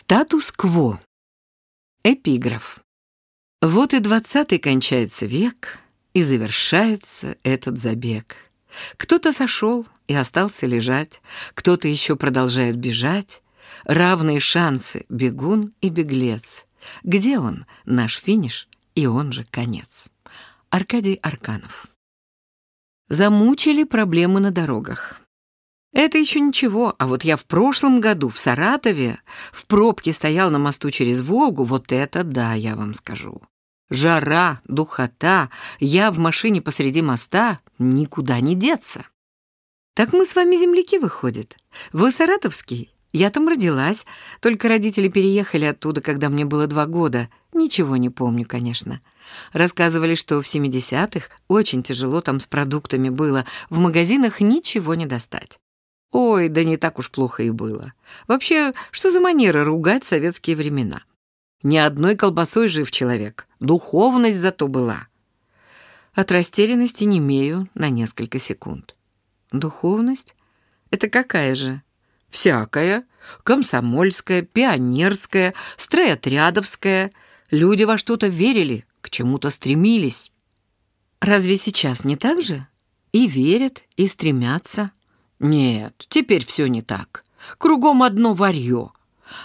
Статус-кво. Эпиграф. Вот и двадцатый кончается век, и завершается этот забег. Кто-то сошел и остался лежать, кто-то еще продолжает бежать. Равные шансы бегун и беглец. Где он, наш финиш, и он же конец. Аркадий Арканов. Замучили проблемы на дорогах. Это еще ничего, а вот я в прошлом году в Саратове в пробке стоял на мосту через Волгу, вот это да, я вам скажу. Жара, духота, я в машине посреди моста, никуда не деться. Так мы с вами земляки, выходит. Вы саратовский? Я там родилась, только родители переехали оттуда, когда мне было два года. Ничего не помню, конечно. Рассказывали, что в 70-х очень тяжело там с продуктами было, в магазинах ничего не достать. Ой, да не так уж плохо и было. Вообще, что за манера ругать советские времена? Ни одной колбасой жив человек. Духовность зато была. От растерянности не имею на несколько секунд. Духовность? Это какая же? Всякая. Комсомольская, пионерская, стройотрядовская. Люди во что-то верили, к чему-то стремились. Разве сейчас не так же? И верят, и стремятся. Нет, теперь все не так. Кругом одно варье.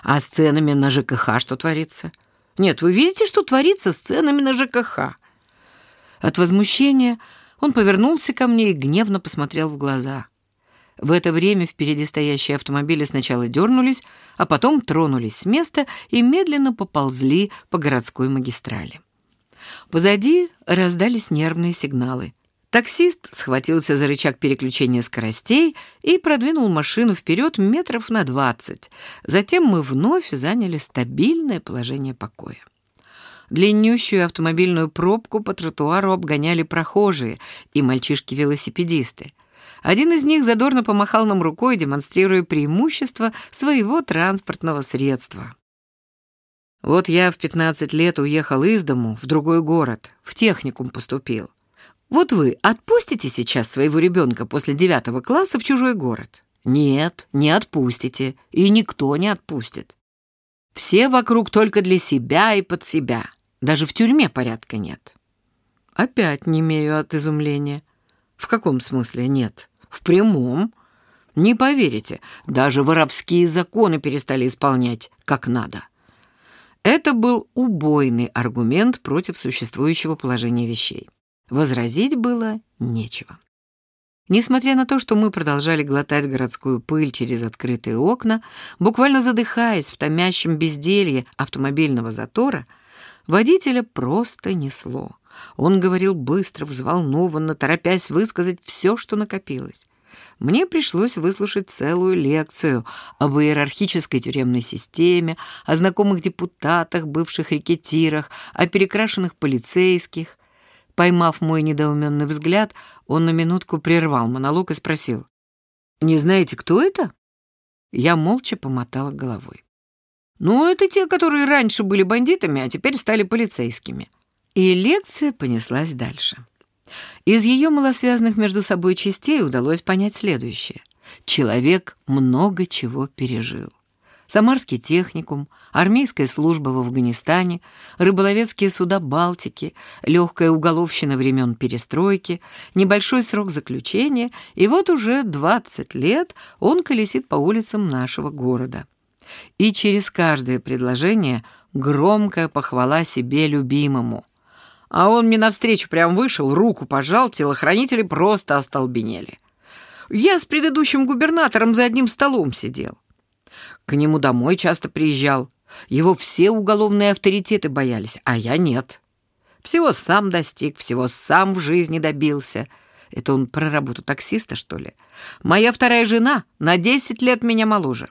А с ценами на ЖКХ что творится? Нет, вы видите, что творится с ценами на ЖКХ? От возмущения он повернулся ко мне и гневно посмотрел в глаза. В это время впереди стоящие автомобили сначала дернулись, а потом тронулись с места и медленно поползли по городской магистрали. Позади раздались нервные сигналы. Таксист схватился за рычаг переключения скоростей и продвинул машину вперед метров на двадцать. Затем мы вновь заняли стабильное положение покоя. Длиннющую автомобильную пробку по тротуару обгоняли прохожие и мальчишки-велосипедисты. Один из них задорно помахал нам рукой, демонстрируя преимущество своего транспортного средства. Вот я в 15 лет уехал из дому в другой город, в техникум поступил. Вот вы отпустите сейчас своего ребенка после девятого класса в чужой город? Нет, не отпустите, и никто не отпустит. Все вокруг только для себя и под себя. Даже в тюрьме порядка нет. Опять не имею от изумления. В каком смысле нет? В прямом. Не поверите, даже воровские законы перестали исполнять как надо. Это был убойный аргумент против существующего положения вещей. Возразить было нечего. Несмотря на то, что мы продолжали глотать городскую пыль через открытые окна, буквально задыхаясь в томящем безделье автомобильного затора, водителя просто несло. Он говорил быстро, взволнованно, торопясь высказать все, что накопилось. Мне пришлось выслушать целую лекцию об иерархической тюремной системе, о знакомых депутатах, бывших рекетирах, о перекрашенных полицейских, Поймав мой недоуменный взгляд, он на минутку прервал монолог и спросил. «Не знаете, кто это?» Я молча помотала головой. «Ну, это те, которые раньше были бандитами, а теперь стали полицейскими». И лекция понеслась дальше. Из ее малосвязанных между собой частей удалось понять следующее. Человек много чего пережил. Самарский техникум, армейская служба в Афганистане, рыболовецкие суда Балтики, легкая уголовщина времен перестройки, небольшой срок заключения, и вот уже 20 лет он колесит по улицам нашего города. И через каждое предложение громкая похвала себе любимому. А он мне навстречу прям вышел, руку пожал, телохранители просто остолбенели. Я с предыдущим губернатором за одним столом сидел. К нему домой часто приезжал. Его все уголовные авторитеты боялись, а я нет. Всего сам достиг, всего сам в жизни добился. Это он про работу таксиста, что ли? Моя вторая жена на десять лет меня моложе.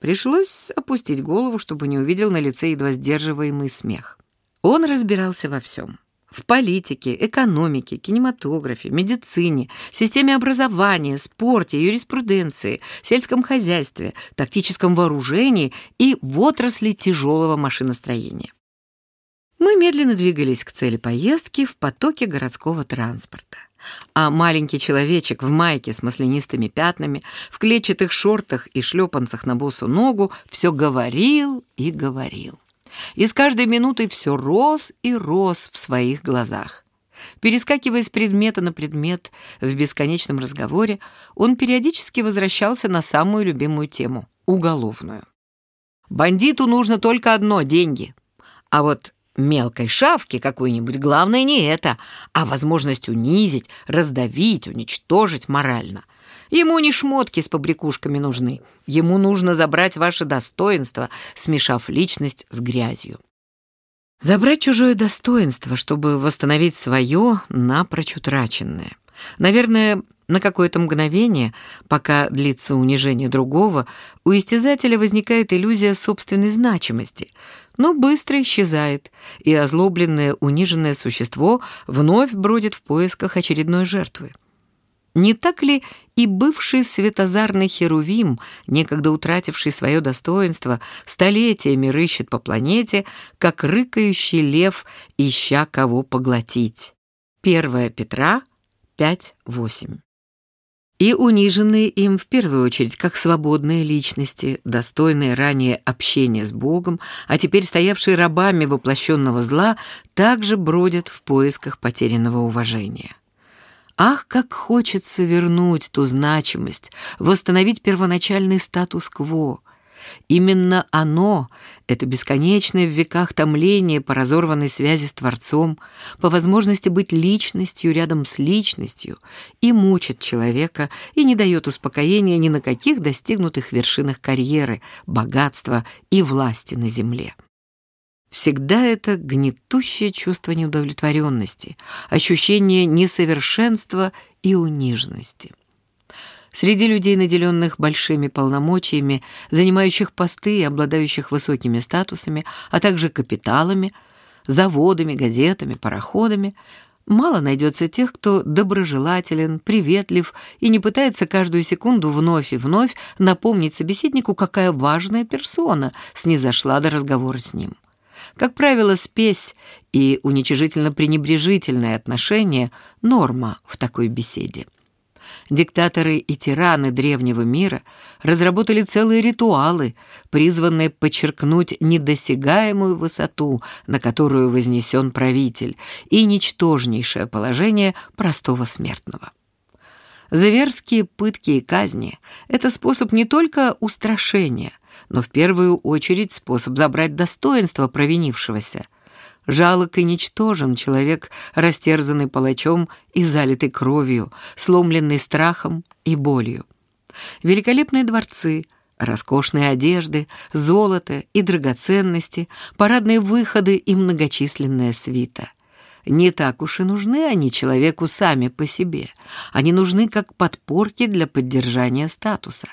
Пришлось опустить голову, чтобы не увидел на лице едва сдерживаемый смех. Он разбирался во всем в политике, экономике, кинематографе, медицине, системе образования, спорте, юриспруденции, сельском хозяйстве, тактическом вооружении и в отрасли тяжелого машиностроения. Мы медленно двигались к цели поездки в потоке городского транспорта. А маленький человечек в майке с маслянистыми пятнами, в клетчатых шортах и шлепанцах на босу ногу все говорил и говорил. И с каждой минутой все рос и рос в своих глазах. Перескакивая с предмета на предмет в бесконечном разговоре, он периодически возвращался на самую любимую тему — уголовную. Бандиту нужно только одно — деньги. А вот мелкой шавке какой-нибудь главное не это, а возможность унизить, раздавить, уничтожить морально. Ему не шмотки с побрякушками нужны. Ему нужно забрать ваше достоинство, смешав личность с грязью. Забрать чужое достоинство, чтобы восстановить свое напрочь утраченное. Наверное, на какое-то мгновение, пока длится унижение другого, у истязателя возникает иллюзия собственной значимости, но быстро исчезает, и озлобленное униженное существо вновь бродит в поисках очередной жертвы. Не так ли и бывший светозарный Херувим, некогда утративший свое достоинство, столетиями рыщет по планете, как рыкающий лев, ища кого поглотить? 1 Петра 5.8 и униженные им в первую очередь как свободные личности, достойные ранее общения с Богом, а теперь стоявшие рабами воплощенного зла, также бродят в поисках потерянного уважения. Ах, как хочется вернуть ту значимость, восстановить первоначальный статус-кво. Именно оно, это бесконечное в веках томление по разорванной связи с Творцом, по возможности быть личностью рядом с личностью, и мучит человека, и не дает успокоения ни на каких достигнутых вершинах карьеры, богатства и власти на земле. Всегда это гнетущее чувство неудовлетворенности, ощущение несовершенства и униженности. Среди людей, наделенных большими полномочиями, занимающих посты и обладающих высокими статусами, а также капиталами, заводами, газетами, пароходами, мало найдется тех, кто доброжелателен, приветлив и не пытается каждую секунду вновь и вновь напомнить собеседнику, какая важная персона снизошла до разговора с ним. Как правило, спесь и уничижительно-пренебрежительное отношение — норма в такой беседе. Диктаторы и тираны древнего мира разработали целые ритуалы, призванные подчеркнуть недосягаемую высоту, на которую вознесен правитель, и ничтожнейшее положение простого смертного. Зверские пытки и казни — это способ не только устрашения, но в первую очередь способ забрать достоинство провинившегося. Жалок и ничтожен человек, растерзанный палачом и залитый кровью, сломленный страхом и болью. Великолепные дворцы — Роскошные одежды, золото и драгоценности, парадные выходы и многочисленная свита. Не так уж и нужны они человеку сами по себе. Они нужны как подпорки для поддержания статуса.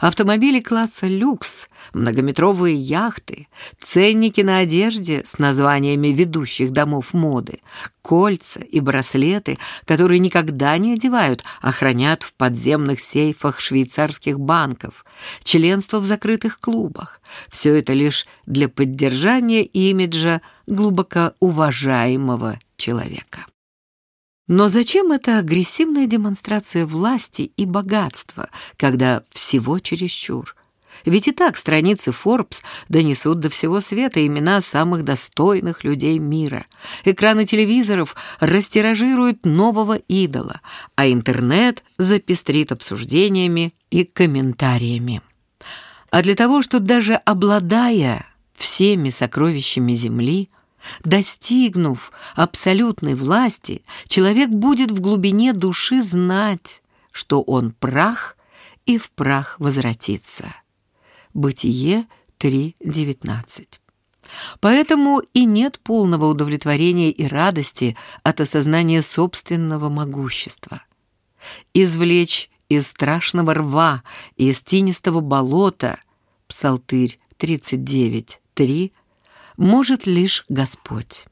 Автомобили класса люкс, многометровые яхты, ценники на одежде с названиями ведущих домов моды, кольца и браслеты, которые никогда не одевают, а хранят в подземных сейфах швейцарских банков, членство в закрытых клубах. Все это лишь для поддержания имиджа глубоко уважаемого человека. Но зачем эта агрессивная демонстрация власти и богатства, когда всего чересчур? Ведь и так страницы Forbes донесут до всего света имена самых достойных людей мира. Экраны телевизоров растиражируют нового идола, а интернет запестрит обсуждениями и комментариями. А для того, что даже обладая всеми сокровищами Земли, достигнув абсолютной власти, человек будет в глубине души знать, что он прах и в прах возвратится. Бытие 3.19. Поэтому и нет полного удовлетворения и радости от осознания собственного могущества. Извлечь из страшного рва, из тинистого болота, Псалтырь 39.3, может лишь Господь.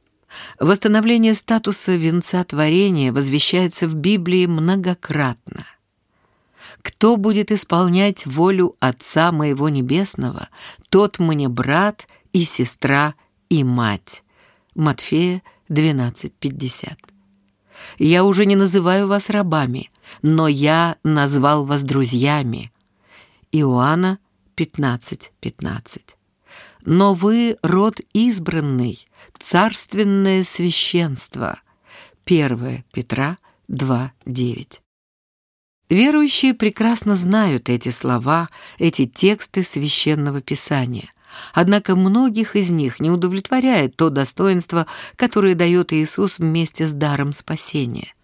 Восстановление статуса венца творения возвещается в Библии многократно. Кто будет исполнять волю Отца моего Небесного, тот мне брат и сестра и мать. Матфея 12:50. Я уже не называю вас рабами, но я назвал вас друзьями». Иоанна 15:15. 15. «Но вы род избранный, царственное священство». 1 Петра 2:9. Верующие прекрасно знают эти слова, эти тексты священного писания. Однако многих из них не удовлетворяет то достоинство, которое дает Иисус вместе с даром спасения.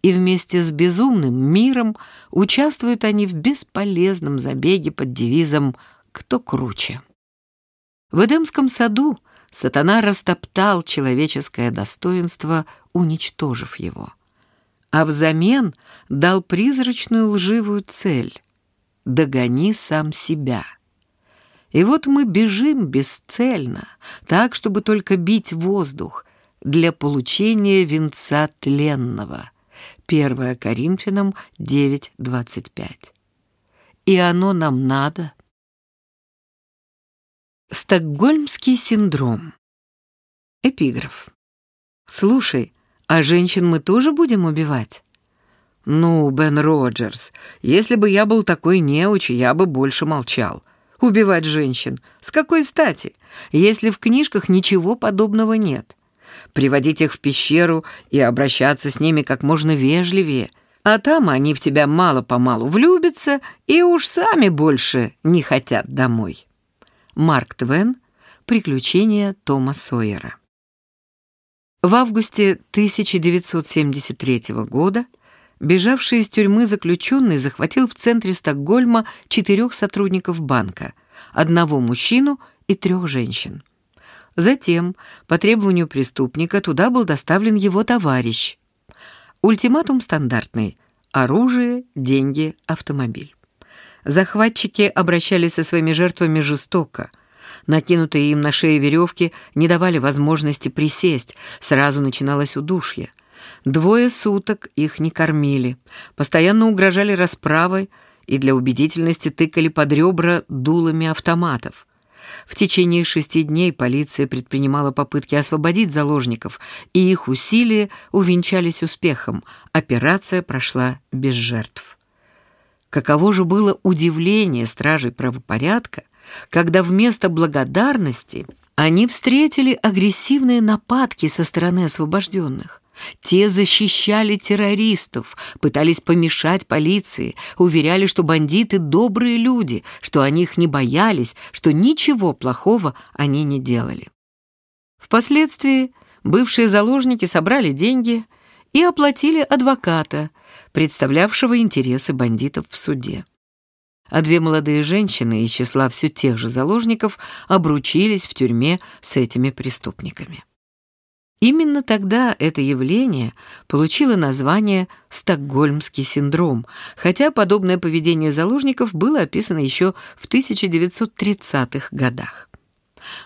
И вместе с безумным миром участвуют они в бесполезном забеге под девизом «Кто круче?». В Эдемском саду сатана растоптал человеческое достоинство, уничтожив его а взамен дал призрачную лживую цель — «догони сам себя». И вот мы бежим бесцельно, так, чтобы только бить воздух, для получения венца тленного. 1 Коринфянам 9.25. И оно нам надо. Стокгольмский синдром. Эпиграф. Слушай, а женщин мы тоже будем убивать? Ну, Бен Роджерс, если бы я был такой неуч, я бы больше молчал. Убивать женщин? С какой стати? Если в книжках ничего подобного нет. Приводить их в пещеру и обращаться с ними как можно вежливее. А там они в тебя мало-помалу влюбятся и уж сами больше не хотят домой. Марк Твен «Приключения Тома Сойера». В августе 1973 года бежавший из тюрьмы заключенный захватил в центре Стокгольма четырех сотрудников банка, одного мужчину и трех женщин. Затем, по требованию преступника, туда был доставлен его товарищ. Ультиматум стандартный – оружие, деньги, автомобиль. Захватчики обращались со своими жертвами жестоко – Накинутые им на шею веревки не давали возможности присесть, сразу начиналось удушье. Двое суток их не кормили, постоянно угрожали расправой и для убедительности тыкали под ребра дулами автоматов. В течение шести дней полиция предпринимала попытки освободить заложников, и их усилия увенчались успехом. Операция прошла без жертв. Каково же было удивление стражей правопорядка, когда вместо благодарности они встретили агрессивные нападки со стороны освобожденных. Те защищали террористов, пытались помешать полиции, уверяли, что бандиты добрые люди, что они их не боялись, что ничего плохого они не делали. Впоследствии бывшие заложники собрали деньги и оплатили адвоката, представлявшего интересы бандитов в суде а две молодые женщины из числа все тех же заложников обручились в тюрьме с этими преступниками. Именно тогда это явление получило название «Стокгольмский синдром», хотя подобное поведение заложников было описано еще в 1930-х годах.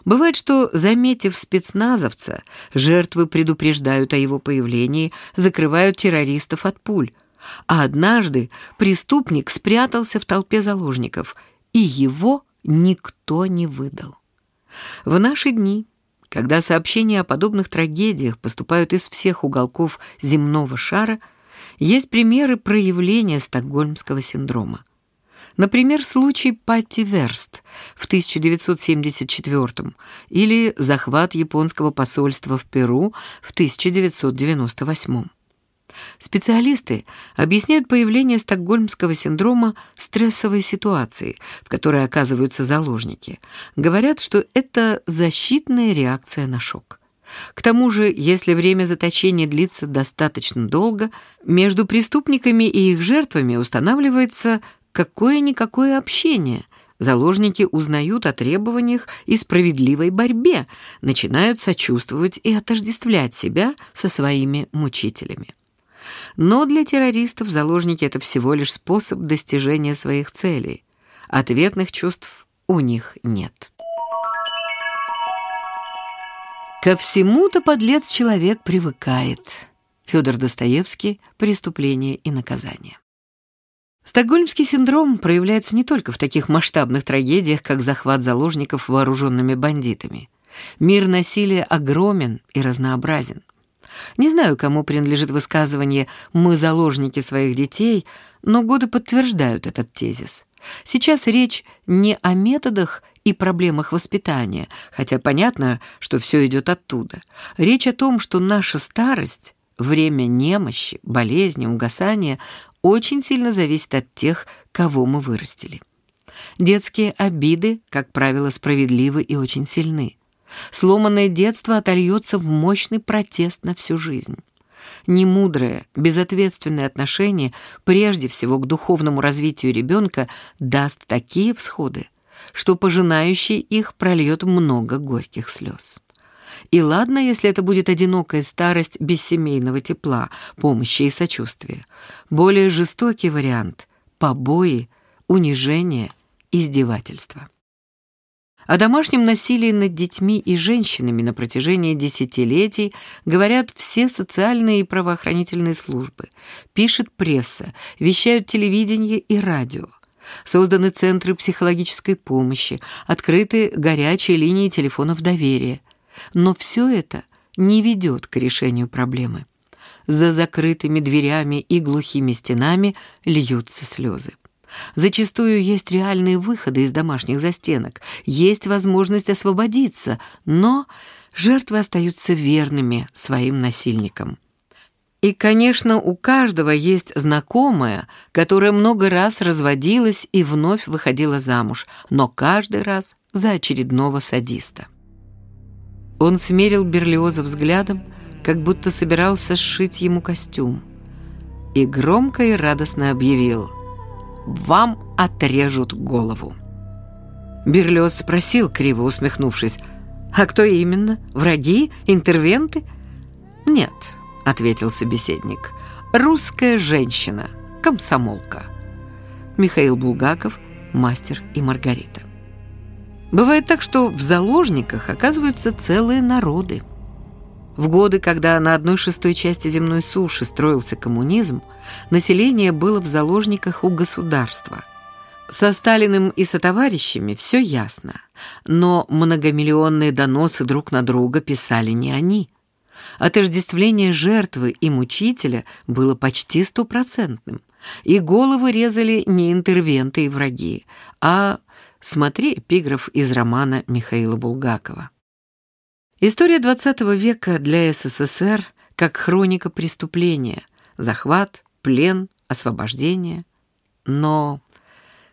Бывает, что, заметив спецназовца, жертвы предупреждают о его появлении, закрывают террористов от пуль, а однажды преступник спрятался в толпе заложников, и его никто не выдал. В наши дни, когда сообщения о подобных трагедиях поступают из всех уголков земного шара, есть примеры проявления стокгольмского синдрома. Например, случай Патти Верст в 1974 или захват японского посольства в Перу в 1998. Специалисты объясняют появление стокгольмского синдрома стрессовой ситуацией, в которой оказываются заложники. Говорят, что это защитная реакция на шок. К тому же, если время заточения длится достаточно долго, между преступниками и их жертвами устанавливается какое-никакое общение. Заложники узнают о требованиях и справедливой борьбе, начинают сочувствовать и отождествлять себя со своими мучителями. Но для террористов заложники — это всего лишь способ достижения своих целей. Ответных чувств у них нет. Ко всему-то подлец-человек привыкает. Федор Достоевский «Преступление и наказание». Стокгольмский синдром проявляется не только в таких масштабных трагедиях, как захват заложников вооруженными бандитами. Мир насилия огромен и разнообразен. Не знаю, кому принадлежит высказывание «мы заложники своих детей», но годы подтверждают этот тезис. Сейчас речь не о методах и проблемах воспитания, хотя понятно, что все идет оттуда. Речь о том, что наша старость, время немощи, болезни, угасания очень сильно зависит от тех, кого мы вырастили. Детские обиды, как правило, справедливы и очень сильны. Сломанное детство отольется в мощный протест на всю жизнь. Немудрое, безответственное отношение прежде всего к духовному развитию ребенка даст такие всходы, что пожинающий их прольет много горьких слез. И ладно, если это будет одинокая старость без семейного тепла, помощи и сочувствия. Более жестокий вариант — побои, унижение, издевательство. О домашнем насилии над детьми и женщинами на протяжении десятилетий говорят все социальные и правоохранительные службы, пишет пресса, вещают телевидение и радио. Созданы центры психологической помощи, открыты горячие линии телефонов доверия. Но все это не ведет к решению проблемы. За закрытыми дверями и глухими стенами льются слезы. Зачастую есть реальные выходы из домашних застенок, есть возможность освободиться, но жертвы остаются верными своим насильникам. И, конечно, у каждого есть знакомая, которая много раз разводилась и вновь выходила замуж, но каждый раз за очередного садиста. Он смерил Берлиоза взглядом, как будто собирался сшить ему костюм, и громко и радостно объявил «Вам отрежут голову». Берлиоз спросил, криво усмехнувшись, «А кто именно? Враги? Интервенты?» «Нет», — ответил собеседник. «Русская женщина, комсомолка». Михаил Булгаков, «Мастер и Маргарита». Бывает так, что в заложниках оказываются целые народы. В годы, когда на одной шестой части земной суши строился коммунизм, население было в заложниках у государства. Со Сталиным и сотоварищами все ясно, но многомиллионные доносы друг на друга писали не они – Отождествление жертвы и мучителя было почти стопроцентным, и головы резали не интервенты и враги, а, смотри, эпиграф из романа Михаила Булгакова. История XX века для СССР как хроника преступления, захват, плен, освобождение. Но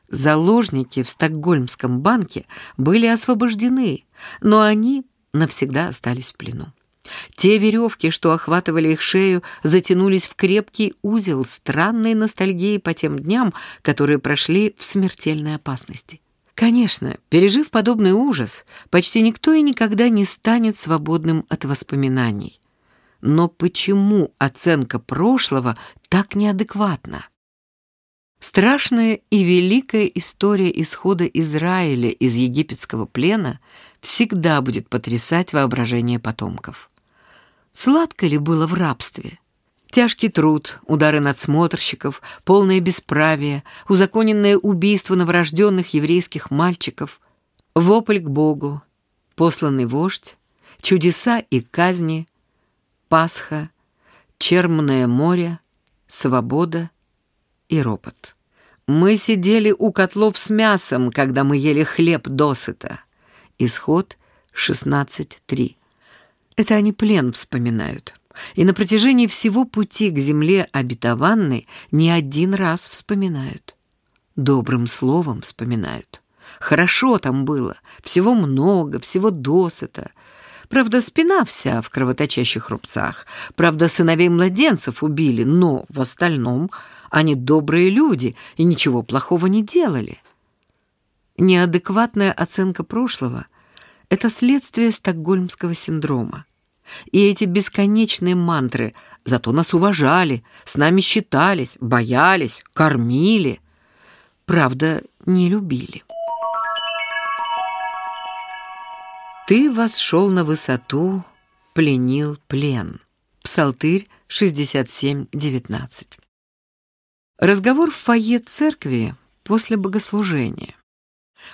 заложники в Стокгольмском банке были освобождены, но они навсегда остались в плену. Те веревки, что охватывали их шею, затянулись в крепкий узел странной ностальгии по тем дням, которые прошли в смертельной опасности. Конечно, пережив подобный ужас, почти никто и никогда не станет свободным от воспоминаний. Но почему оценка прошлого так неадекватна? Страшная и великая история исхода Израиля из египетского плена всегда будет потрясать воображение потомков. Сладко ли было в рабстве? Тяжкий труд, удары надсмотрщиков, полное бесправие, узаконенное убийство новорожденных еврейских мальчиков, вопль к Богу, посланный вождь, чудеса и казни, Пасха, Чермное море, свобода и ропот. Мы сидели у котлов с мясом, когда мы ели хлеб досыта. Исход 16.3. Это они плен вспоминают. И на протяжении всего пути к земле обетованной не один раз вспоминают. Добрым словом вспоминают. Хорошо там было, всего много, всего досыта. Правда, спина вся в кровоточащих рубцах. Правда, сыновей младенцев убили, но в остальном они добрые люди и ничего плохого не делали. Неадекватная оценка прошлого — это следствие стокгольмского синдрома. И эти бесконечные мантры «зато нас уважали», «с нами считались», «боялись», «кормили», правда, не любили. «Ты восшел на высоту, пленил плен». Псалтырь 67.19. Разговор в фойе церкви после богослужения.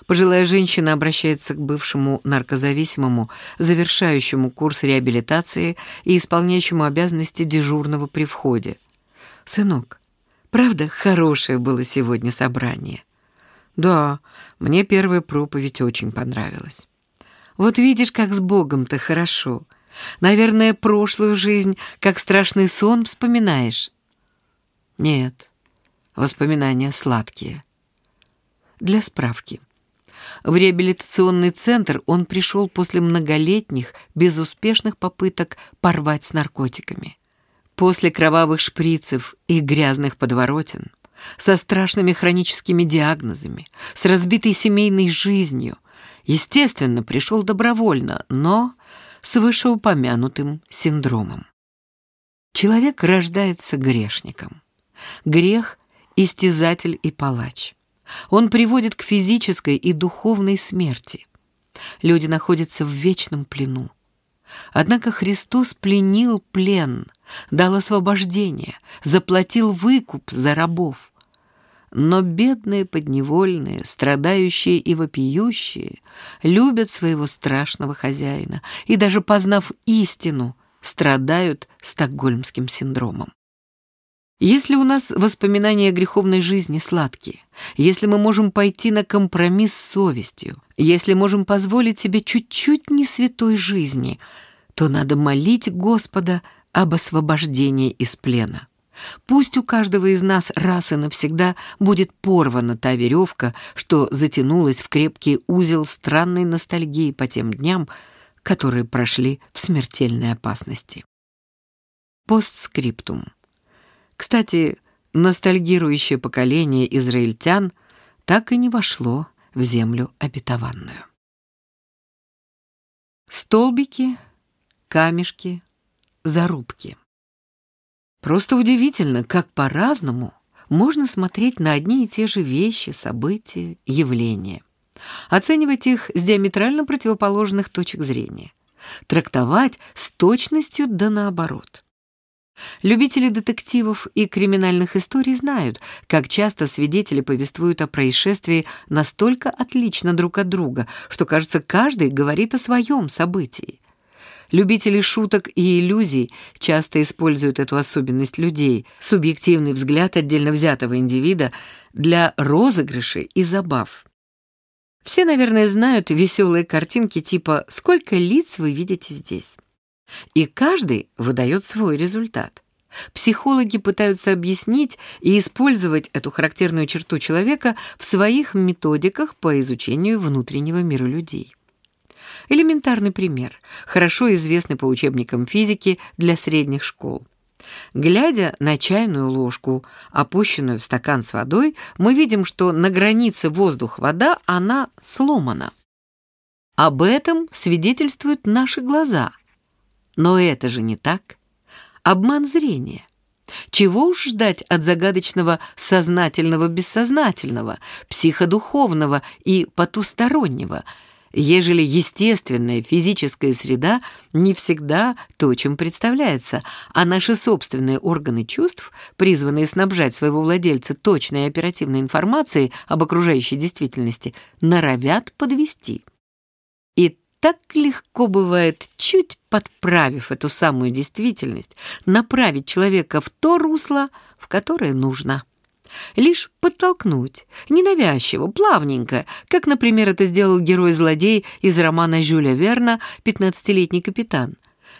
Пожилая женщина обращается к бывшему наркозависимому, завершающему курс реабилитации и исполняющему обязанности дежурного при входе. «Сынок, правда, хорошее было сегодня собрание?» «Да, мне первая проповедь очень понравилась». «Вот видишь, как с Богом-то хорошо. Наверное, прошлую жизнь, как страшный сон, вспоминаешь?» «Нет, воспоминания сладкие». Для справки. В реабилитационный центр он пришел после многолетних, безуспешных попыток порвать с наркотиками. После кровавых шприцев и грязных подворотен, со страшными хроническими диагнозами, с разбитой семейной жизнью, естественно, пришел добровольно, но с вышеупомянутым синдромом. Человек рождается грешником. Грех – истязатель и палач. Он приводит к физической и духовной смерти. Люди находятся в вечном плену. Однако Христос пленил плен, дал освобождение, заплатил выкуп за рабов. Но бедные подневольные, страдающие и вопиющие, любят своего страшного хозяина и, даже познав истину, страдают стокгольмским синдромом. Если у нас воспоминания о греховной жизни сладкие, если мы можем пойти на компромисс с совестью, если можем позволить себе чуть-чуть не святой жизни, то надо молить Господа об освобождении из плена. Пусть у каждого из нас раз и навсегда будет порвана та веревка, что затянулась в крепкий узел странной ностальгии по тем дням, которые прошли в смертельной опасности. Постскриптум. Кстати, ностальгирующее поколение израильтян так и не вошло в землю обетованную. Столбики, камешки, зарубки. Просто удивительно, как по-разному можно смотреть на одни и те же вещи, события, явления. Оценивать их с диаметрально противоположных точек зрения. Трактовать с точностью да наоборот. Любители детективов и криминальных историй знают, как часто свидетели повествуют о происшествии настолько отлично друг от друга, что, кажется, каждый говорит о своем событии. Любители шуток и иллюзий часто используют эту особенность людей, субъективный взгляд отдельно взятого индивида, для розыгрышей и забав. Все, наверное, знают веселые картинки типа «Сколько лиц вы видите здесь?». И каждый выдает свой результат. Психологи пытаются объяснить и использовать эту характерную черту человека в своих методиках по изучению внутреннего мира людей. Элементарный пример, хорошо известный по учебникам физики для средних школ. Глядя на чайную ложку, опущенную в стакан с водой, мы видим, что на границе воздух-вода она сломана. Об этом свидетельствуют наши глаза – но это же не так. Обман зрения. Чего уж ждать от загадочного сознательного бессознательного, психодуховного и потустороннего, ежели естественная физическая среда не всегда то, чем представляется, а наши собственные органы чувств, призванные снабжать своего владельца точной и оперативной информацией об окружающей действительности, норовят подвести. Так легко бывает, чуть подправив эту самую действительность, направить человека в то русло, в которое нужно. Лишь подтолкнуть, ненавязчиво, плавненько, как, например, это сделал герой-злодей из романа Жюля Верна «Пятнадцатилетний капитан»,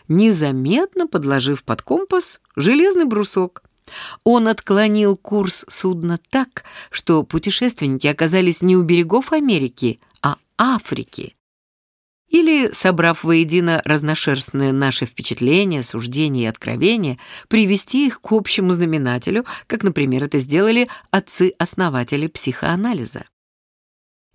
незаметно подложив под компас железный брусок. Он отклонил курс судна так, что путешественники оказались не у берегов Америки, а Африки. Или, собрав воедино разношерстные наши впечатления, суждения и откровения, привести их к общему знаменателю, как, например, это сделали отцы-основатели психоанализа.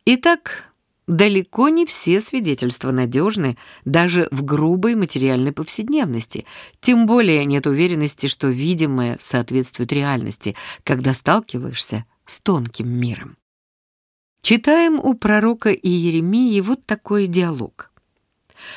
Итак, далеко не все свидетельства надежны даже в грубой материальной повседневности, тем более нет уверенности, что видимое соответствует реальности, когда сталкиваешься с тонким миром. Читаем у пророка Иеремии вот такой диалог.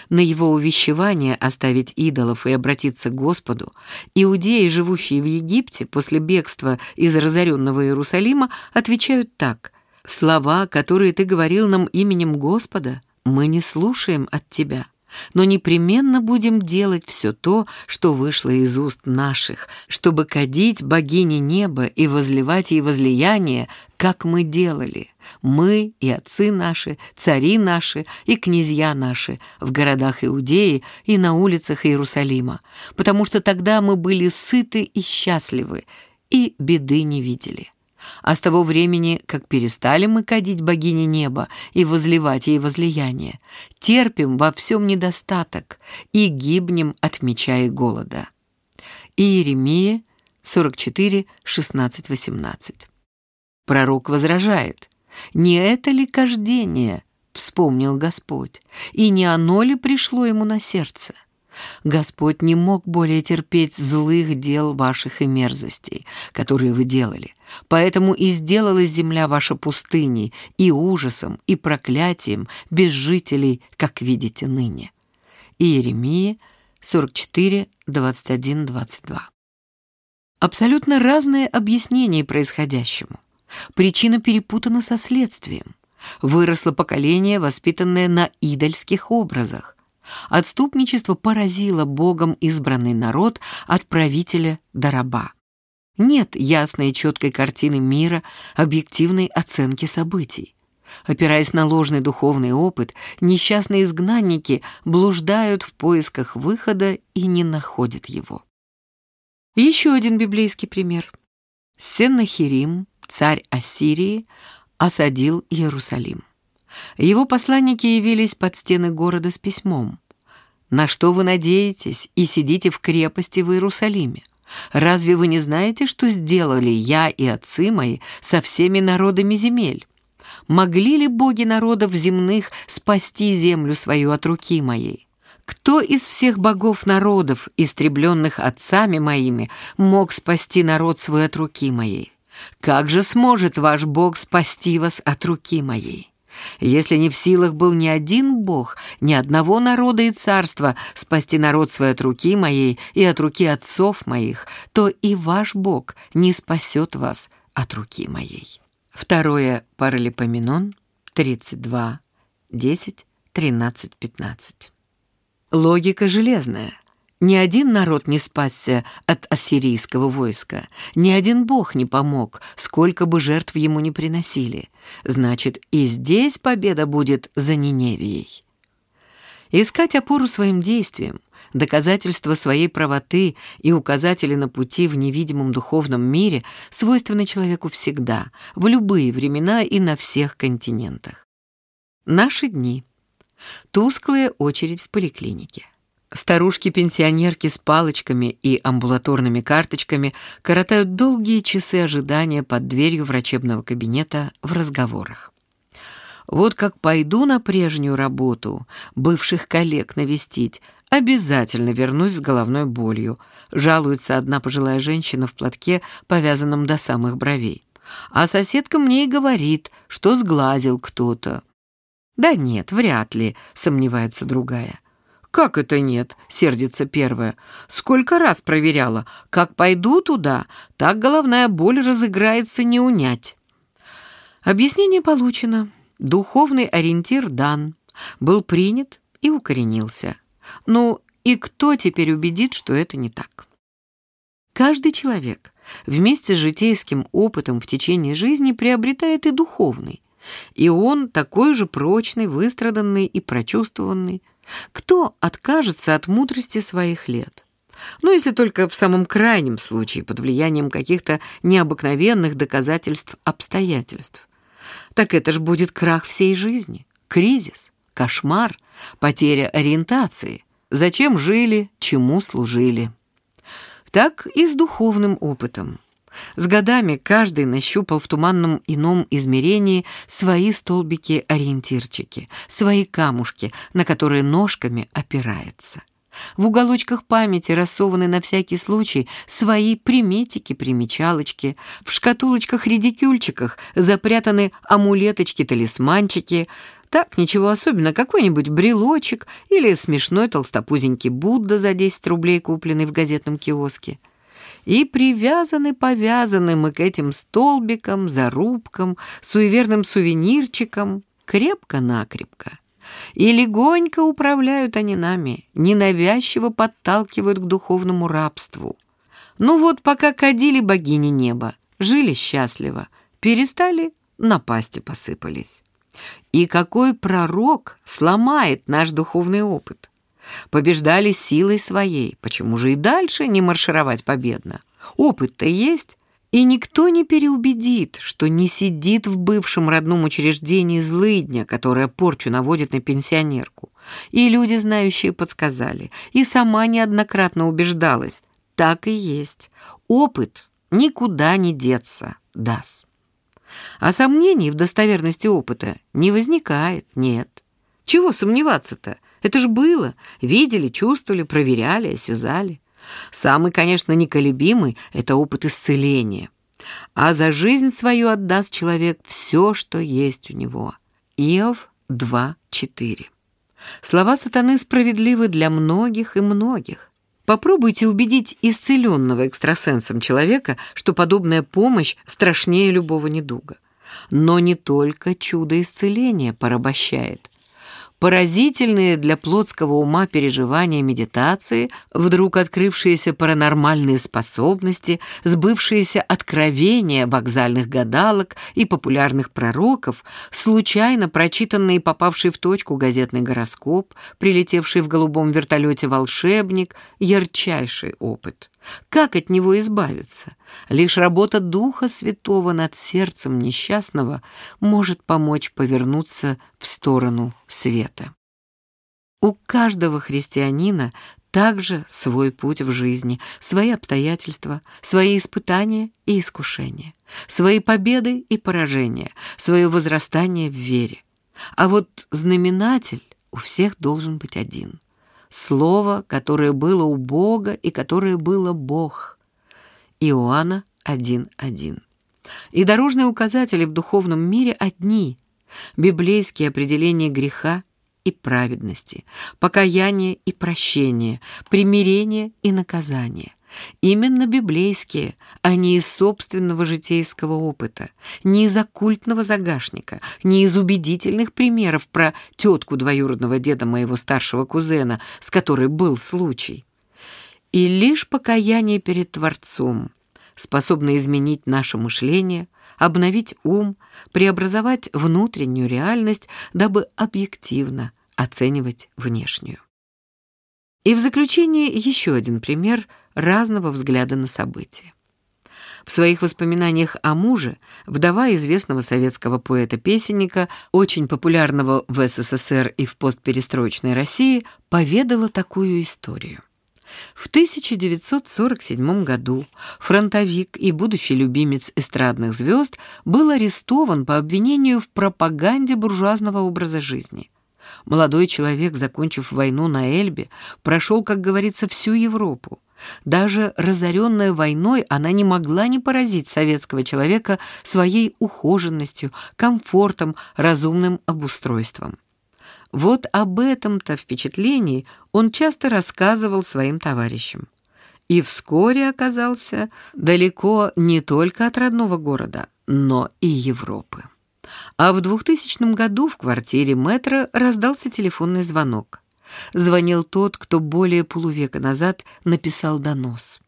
На его увещевание оставить идолов и обратиться к Господу, иудеи, живущие в Египте после бегства из разоренного Иерусалима, отвечают так Слова, которые ты говорил нам именем Господа, мы не слушаем от тебя но непременно будем делать все то, что вышло из уст наших, чтобы кадить богине неба и возливать ей возлияние, как мы делали, мы и отцы наши, цари наши и князья наши в городах Иудеи и на улицах Иерусалима, потому что тогда мы были сыты и счастливы, и беды не видели. А с того времени, как перестали мы кадить богине неба и возливать ей возлияние, терпим во всем недостаток и гибнем от меча и голода. Иеремия 44, 16, 18. Пророк возражает, «Не это ли кождение?» — вспомнил Господь, «и не оно ли пришло ему на сердце?» Господь не мог более терпеть злых дел ваших и мерзостей, которые вы делали. Поэтому и сделалась земля ваша пустыней, и ужасом, и проклятием, без жителей, как видите ныне. Иеремия 44, 21, 22. Абсолютно разные объяснения происходящему. Причина перепутана со следствием. Выросло поколение, воспитанное на идольских образах. Отступничество поразило Богом избранный народ от правителя до раба. Нет ясной и четкой картины мира, объективной оценки событий. Опираясь на ложный духовный опыт, несчастные изгнанники блуждают в поисках выхода и не находят его. Еще один библейский пример. Сеннахирим, царь Ассирии, осадил Иерусалим. Его посланники явились под стены города с письмом. «На что вы надеетесь и сидите в крепости в Иерусалиме? Разве вы не знаете, что сделали я и отцы мои со всеми народами земель? Могли ли боги народов земных спасти землю свою от руки моей? Кто из всех богов народов, истребленных отцами моими, мог спасти народ свой от руки моей? Как же сможет ваш Бог спасти вас от руки моей? Если не в силах был ни один бог, ни одного народа и царства спасти народ свой от руки моей и от руки отцов моих, то и ваш бог не спасет вас от руки моей. Второе Паралипоменон 32, 10, 13, 15. Логика железная. Ни один народ не спасся от ассирийского войска, ни один бог не помог, сколько бы жертв ему не приносили. Значит, и здесь победа будет за Ниневией. Искать опору своим действиям, доказательства своей правоты и указатели на пути в невидимом духовном мире свойственны человеку всегда, в любые времена и на всех континентах. Наши дни. Тусклая очередь в поликлинике. Старушки-пенсионерки с палочками и амбулаторными карточками коротают долгие часы ожидания под дверью врачебного кабинета в разговорах. Вот как пойду на прежнюю работу, бывших коллег навестить, обязательно вернусь с головной болью, жалуется одна пожилая женщина в платке, повязанном до самых бровей. А соседка мне и говорит, что сглазил кто-то. «Да нет, вряд ли», — сомневается другая. «Как это нет?» — сердится первая. «Сколько раз проверяла. Как пойду туда, так головная боль разыграется не унять». Объяснение получено. Духовный ориентир дан. Был принят и укоренился. Ну, и кто теперь убедит, что это не так? Каждый человек вместе с житейским опытом в течение жизни приобретает и духовный. И он такой же прочный, выстраданный и прочувствованный, кто откажется от мудрости своих лет? Ну, если только в самом крайнем случае, под влиянием каких-то необыкновенных доказательств обстоятельств. Так это ж будет крах всей жизни, кризис, кошмар, потеря ориентации. Зачем жили, чему служили. Так и с духовным опытом. С годами каждый нащупал в туманном ином измерении свои столбики-ориентирчики, свои камушки, на которые ножками опирается. В уголочках памяти рассованы на всякий случай свои приметики-примечалочки, в шкатулочках-редикюльчиках запрятаны амулеточки-талисманчики, так, ничего особенного, какой-нибудь брелочек или смешной толстопузенький Будда за 10 рублей, купленный в газетном киоске. И привязаны-повязаны мы к этим столбикам, зарубкам, суеверным сувенирчикам крепко-накрепко. И легонько управляют они нами, ненавязчиво подталкивают к духовному рабству. Ну вот, пока кадили богини неба, жили счастливо, перестали, на пасти посыпались. И какой пророк сломает наш духовный опыт? Побеждали силой своей, почему же и дальше не маршировать победно? Опыт-то есть, и никто не переубедит, что не сидит в бывшем родном учреждении злыдня, которая порчу наводит на пенсионерку. И люди, знающие, подсказали, и сама неоднократно убеждалась. Так и есть. Опыт никуда не деться даст. А сомнений в достоверности опыта не возникает, нет. Чего сомневаться-то? Это ж было. Видели, чувствовали, проверяли, осязали. Самый, конечно, неколебимый — это опыт исцеления. А за жизнь свою отдаст человек все, что есть у него. Иов 2.4. Слова сатаны справедливы для многих и многих. Попробуйте убедить исцеленного экстрасенсом человека, что подобная помощь страшнее любого недуга. Но не только чудо исцеления порабощает. Поразительные для плотского ума переживания медитации, вдруг открывшиеся паранормальные способности, сбывшиеся откровения вокзальных гадалок и популярных пророков, случайно прочитанный и попавший в точку газетный гороскоп, прилетевший в голубом вертолете волшебник, ярчайший опыт. Как от него избавиться? Лишь работа Духа Святого над сердцем несчастного может помочь повернуться в сторону света. У каждого христианина также свой путь в жизни, свои обстоятельства, свои испытания и искушения, свои победы и поражения, свое возрастание в вере. А вот знаменатель у всех должен быть один — слово, которое было у Бога и которое было Бог. Иоанна 1.1. И дорожные указатели в духовном мире одни — библейские определения греха и праведности, покаяние и прощение, примирение и наказание — Именно библейские, а не из собственного житейского опыта, не из оккультного загашника, не из убедительных примеров про тетку двоюродного деда моего старшего кузена, с которой был случай. И лишь покаяние перед Творцом способно изменить наше мышление, обновить ум, преобразовать внутреннюю реальность, дабы объективно оценивать внешнюю. И в заключение еще один пример разного взгляда на события. В своих воспоминаниях о муже вдова известного советского поэта-песенника, очень популярного в СССР и в постперестроечной России, поведала такую историю. В 1947 году фронтовик и будущий любимец эстрадных звезд был арестован по обвинению в пропаганде буржуазного образа жизни. Молодой человек, закончив войну на Эльбе, прошел, как говорится, всю Европу. Даже разоренная войной она не могла не поразить советского человека своей ухоженностью, комфортом, разумным обустройством. Вот об этом-то впечатлении он часто рассказывал своим товарищам. И вскоре оказался далеко не только от родного города, но и Европы. А в 2000 году в квартире мэтра раздался телефонный звонок. Звонил тот, кто более полувека назад написал донос.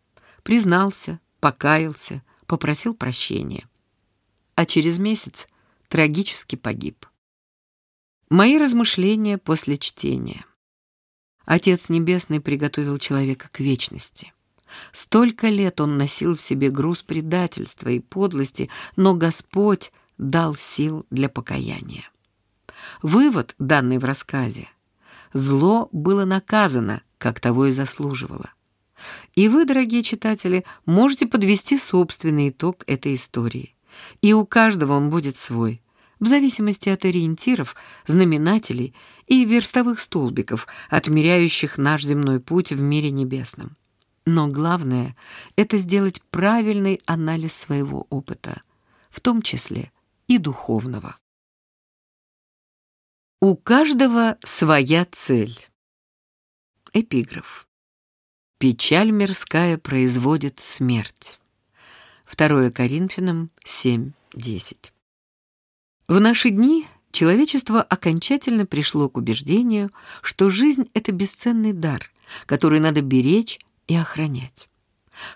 Признался, покаялся, попросил прощения. А через месяц трагически погиб. Мои размышления после чтения. Отец Небесный приготовил человека к вечности. Столько лет он носил в себе груз предательства и подлости, но Господь дал сил для покаяния. Вывод, данный в рассказе. Зло было наказано, как того и заслуживало. И вы, дорогие читатели, можете подвести собственный итог этой истории. И у каждого он будет свой, в зависимости от ориентиров, знаменателей и верстовых столбиков, отмеряющих наш земной путь в мире небесном. Но главное — это сделать правильный анализ своего опыта, в том числе и духовного. У каждого своя цель. Эпиграф. Печаль мирская производит смерть. 2 Коринфянам 7.10. В наши дни человечество окончательно пришло к убеждению, что жизнь — это бесценный дар, который надо беречь и охранять.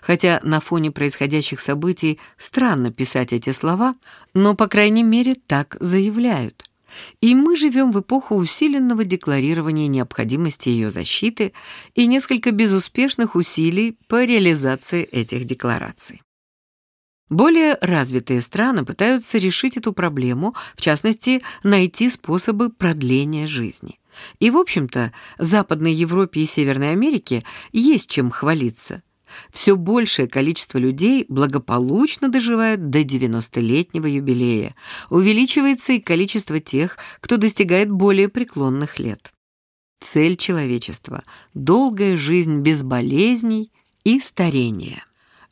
Хотя на фоне происходящих событий странно писать эти слова, но, по крайней мере, так заявляют. И мы живем в эпоху усиленного декларирования необходимости ее защиты и несколько безуспешных усилий по реализации этих деклараций. Более развитые страны пытаются решить эту проблему, в частности, найти способы продления жизни. И, в общем-то, Западной Европе и Северной Америке есть чем хвалиться. Все большее количество людей благополучно доживает до 90-летнего юбилея. Увеличивается и количество тех, кто достигает более преклонных лет. Цель человечества — долгая жизнь без болезней и старения.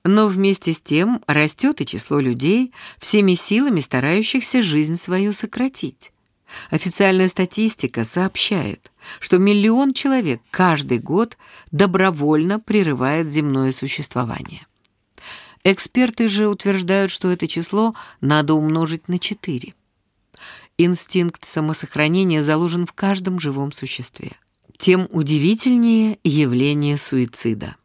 Но вместе с тем растет и число людей, всеми силами старающихся жизнь свою сократить. Официальная статистика сообщает, что миллион человек каждый год добровольно прерывает земное существование. Эксперты же утверждают, что это число надо умножить на 4. Инстинкт самосохранения заложен в каждом живом существе. Тем удивительнее явление суицида.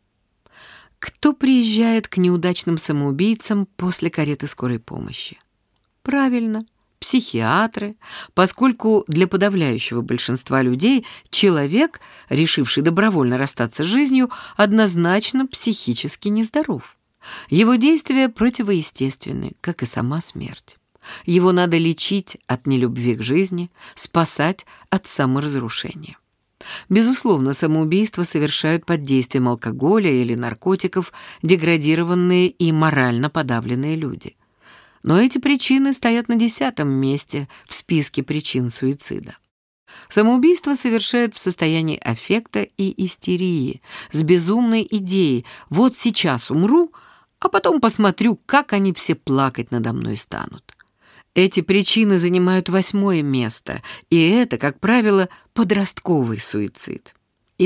Кто приезжает к неудачным самоубийцам после кареты скорой помощи? Правильно, психиатры, поскольку для подавляющего большинства людей человек, решивший добровольно расстаться с жизнью, однозначно психически нездоров. Его действия противоестественны, как и сама смерть. Его надо лечить от нелюбви к жизни, спасать от саморазрушения. Безусловно, самоубийство совершают под действием алкоголя или наркотиков деградированные и морально подавленные люди. Но эти причины стоят на десятом месте в списке причин суицида. Самоубийство совершают в состоянии аффекта и истерии, с безумной идеей «вот сейчас умру, а потом посмотрю, как они все плакать надо мной станут». Эти причины занимают восьмое место, и это, как правило, подростковый суицид.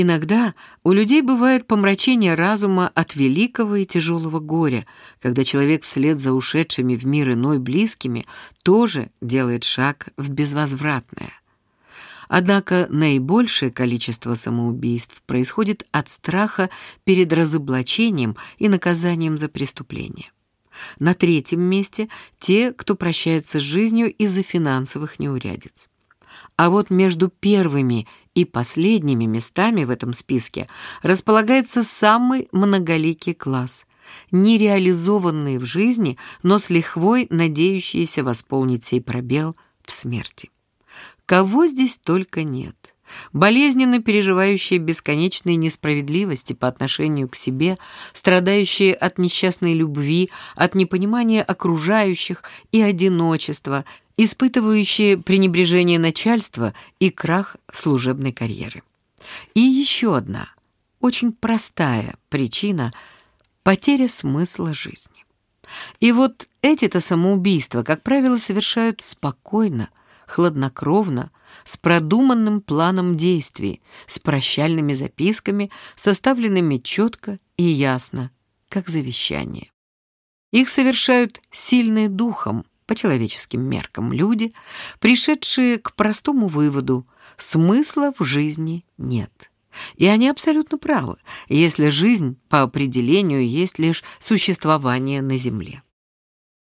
Иногда у людей бывает помрачение разума от великого и тяжелого горя, когда человек вслед за ушедшими в мир иной близкими тоже делает шаг в безвозвратное. Однако наибольшее количество самоубийств происходит от страха перед разоблачением и наказанием за преступление. На третьем месте те, кто прощается с жизнью из-за финансовых неурядиц. А вот между первыми и последними местами в этом списке располагается самый многоликий класс – нереализованные в жизни, но с лихвой надеющиеся восполнить сей пробел в смерти. Кого здесь только нет – болезненно переживающие бесконечные несправедливости по отношению к себе, страдающие от несчастной любви, от непонимания окружающих и одиночества, испытывающие пренебрежение начальства и крах служебной карьеры. И еще одна, очень простая причина – потеря смысла жизни. И вот эти-то самоубийства, как правило, совершают спокойно, хладнокровно, с продуманным планом действий, с прощальными записками, составленными четко и ясно, как завещание. Их совершают сильные духом, по человеческим меркам, люди, пришедшие к простому выводу – смысла в жизни нет. И они абсолютно правы, если жизнь по определению есть лишь существование на Земле.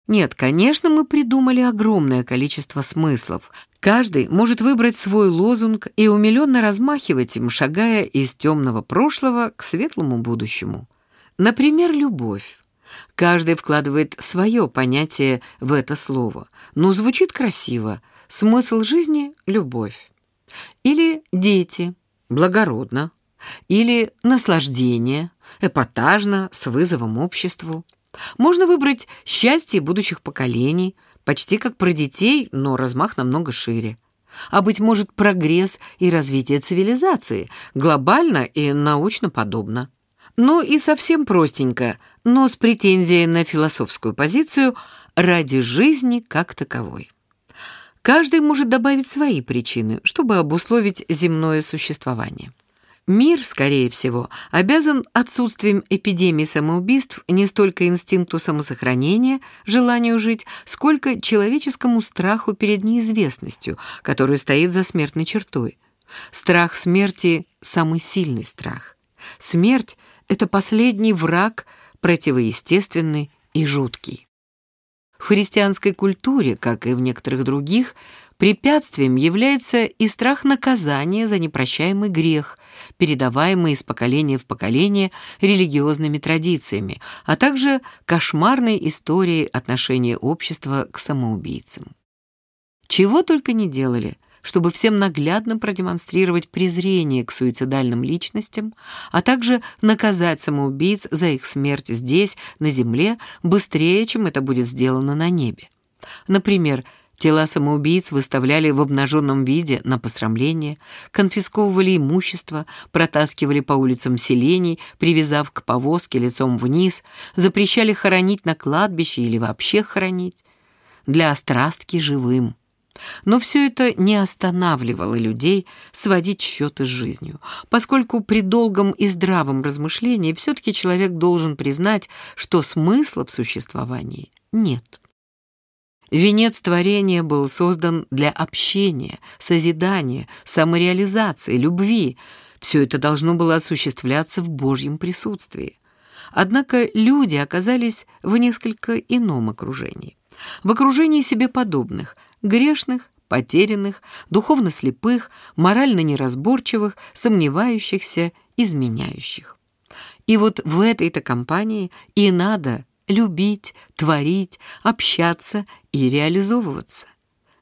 Нет, конечно, мы придумали огромное количество смыслов. Каждый может выбрать свой лозунг и умиленно размахивать им, шагая из темного прошлого к светлому будущему. Например, любовь. Каждый вкладывает свое понятие в это слово, но звучит красиво. Смысл жизни — любовь. Или дети — благородно. Или наслаждение, эпатажно, с вызовом обществу. Можно выбрать счастье будущих поколений, почти как про детей, но размах намного шире. А быть может, прогресс и развитие цивилизации, глобально и научно подобно. Ну и совсем простенько, но с претензией на философскую позицию ради жизни как таковой. Каждый может добавить свои причины, чтобы обусловить земное существование. Мир, скорее всего, обязан отсутствием эпидемии самоубийств не столько инстинкту самосохранения, желанию жить, сколько человеческому страху перед неизвестностью, который стоит за смертной чертой. Страх смерти – самый сильный страх. Смерть – это последний враг, противоестественный и жуткий. В христианской культуре, как и в некоторых других, Препятствием является и страх наказания за непрощаемый грех, передаваемый из поколения в поколение религиозными традициями, а также кошмарной историей отношения общества к самоубийцам. Чего только не делали, чтобы всем наглядно продемонстрировать презрение к суицидальным личностям, а также наказать самоубийц за их смерть здесь, на земле, быстрее, чем это будет сделано на небе. Например, Тела самоубийц выставляли в обнаженном виде на посрамление, конфисковывали имущество, протаскивали по улицам селений, привязав к повозке лицом вниз, запрещали хоронить на кладбище или вообще хоронить. Для острастки живым. Но все это не останавливало людей сводить счеты с жизнью, поскольку при долгом и здравом размышлении все-таки человек должен признать, что смысла в существовании нет. Венец творения был создан для общения, созидания, самореализации, любви. Все это должно было осуществляться в Божьем присутствии. Однако люди оказались в несколько ином окружении. В окружении себе подобных, грешных, потерянных, духовно слепых, морально неразборчивых, сомневающихся, изменяющих. И вот в этой-то компании и надо любить, творить, общаться и реализовываться.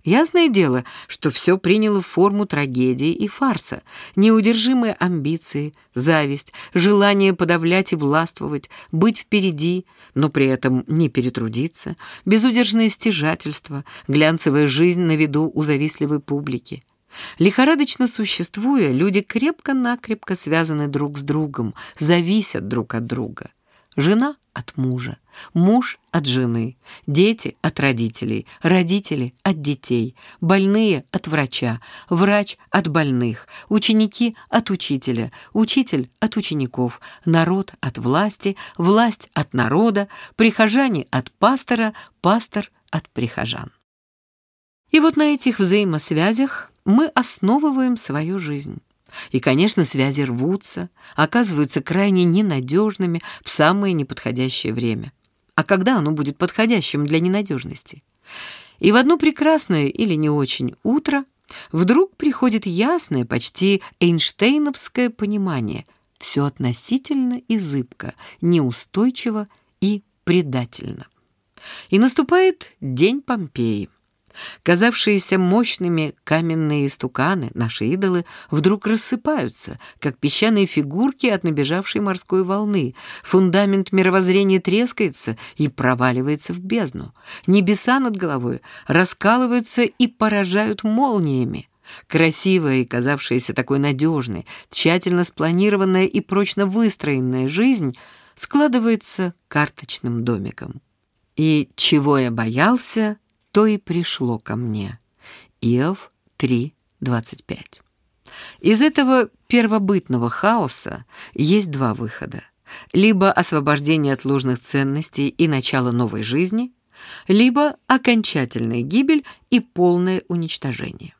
Ясное дело, что все приняло форму трагедии и фарса, неудержимые амбиции, зависть, желание подавлять и властвовать, быть впереди, но при этом не перетрудиться, безудержное стяжательство, глянцевая жизнь на виду у завистливой публики. Лихорадочно существуя, люди крепко-накрепко связаны друг с другом, зависят друг от друга. Жена от мужа, муж от жены, дети от родителей, родители от детей, больные от врача, врач от больных, ученики от учителя, учитель от учеников, народ от власти, власть от народа, прихожане от пастора, пастор от прихожан. И вот на этих взаимосвязях мы основываем свою жизнь. И, конечно, связи рвутся, оказываются крайне ненадежными в самое неподходящее время. А когда оно будет подходящим для ненадежности? И в одно прекрасное или не очень утро вдруг приходит ясное, почти эйнштейновское понимание. Все относительно и зыбко, неустойчиво и предательно. И наступает день Помпеи. Казавшиеся мощными каменные истуканы, наши идолы, вдруг рассыпаются, как песчаные фигурки от набежавшей морской волны. Фундамент мировоззрения трескается и проваливается в бездну. Небеса над головой раскалываются и поражают молниями. Красивая и казавшаяся такой надежной, тщательно спланированная и прочно выстроенная жизнь складывается карточным домиком. И чего я боялся, то и пришло ко мне. Иов 3.25. Из этого первобытного хаоса есть два выхода. Либо освобождение от ложных ценностей и начало новой жизни, либо окончательная гибель и полное уничтожение.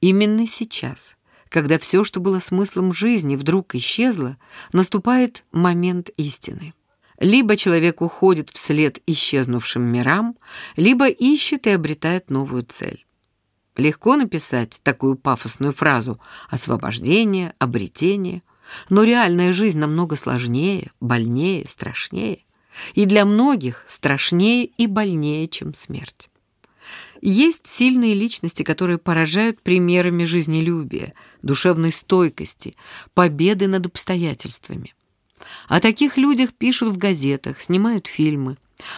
Именно сейчас, когда все, что было смыслом жизни, вдруг исчезло, наступает момент истины. Либо человек уходит вслед исчезнувшим мирам, либо ищет и обретает новую цель. Легко написать такую пафосную фразу «освобождение», «обретение», но реальная жизнь намного сложнее, больнее, страшнее. И для многих страшнее и больнее, чем смерть. Есть сильные личности, которые поражают примерами жизнелюбия, душевной стойкости, победы над обстоятельствами. О таких людях пишут в газетах, снимают фильмы.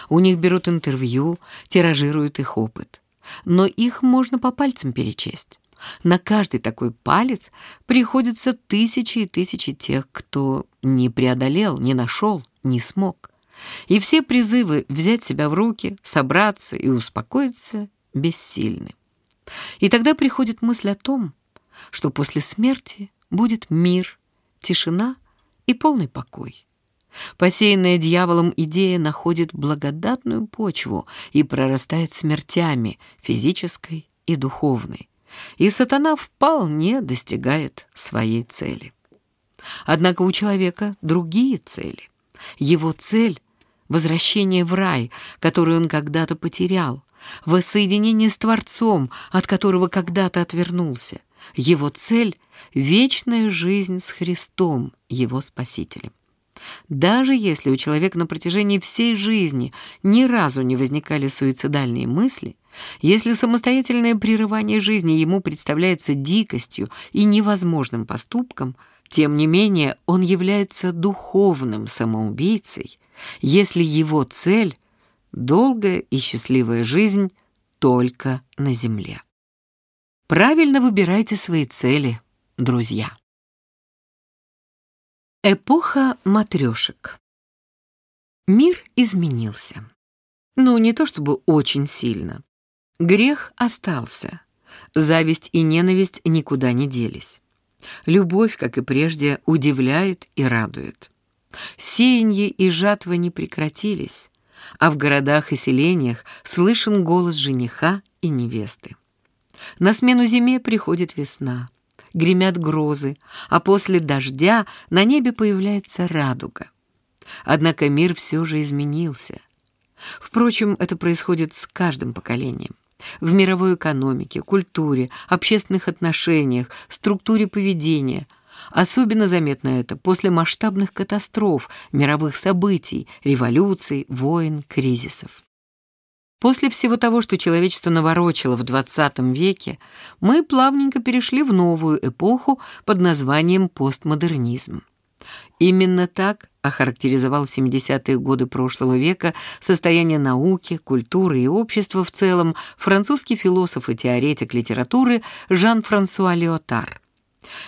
У них берут интервью, тиражируют их опыт. Но их можно по пальцам перечесть. На каждый такой палец приходится тысячи и тысячи тех, кто не преодолел, не нашел, не смог. И все призывы взять себя в руки, собраться и успокоиться бессильны. И тогда приходит мысль о том, что после смерти будет мир, тишина и полный покой. Посеянная дьяволом идея находит благодатную почву и прорастает смертями, физической и духовной. И сатана вполне достигает своей цели. Однако у человека другие цели. Его цель — возвращение в рай, который он когда-то потерял, воссоединение с Творцом, от которого когда-то отвернулся. Его цель — вечная жизнь с Христом, его Спасителем. Даже если у человека на протяжении всей жизни ни разу не возникали суицидальные мысли, если самостоятельное прерывание жизни ему представляется дикостью и невозможным поступком, тем не менее он является духовным самоубийцей, если его цель — долгая и счастливая жизнь только на земле. Правильно выбирайте свои цели, друзья. Эпоха матрешек. Мир изменился. Ну, не то чтобы очень сильно. Грех остался. Зависть и ненависть никуда не делись. Любовь, как и прежде, удивляет и радует. Сеяние и жатва не прекратились, а в городах и селениях слышен голос жениха и невесты. На смену зиме приходит весна гремят грозы, а после дождя на небе появляется радуга. Однако мир все же изменился. Впрочем, это происходит с каждым поколением. В мировой экономике, культуре, общественных отношениях, структуре поведения. Особенно заметно это после масштабных катастроф, мировых событий, революций, войн, кризисов. После всего того, что человечество наворочило в XX веке, мы плавненько перешли в новую эпоху под названием постмодернизм. Именно так охарактеризовал в 70-е годы прошлого века состояние науки, культуры и общества в целом французский философ и теоретик литературы Жан-Франсуа Леотар.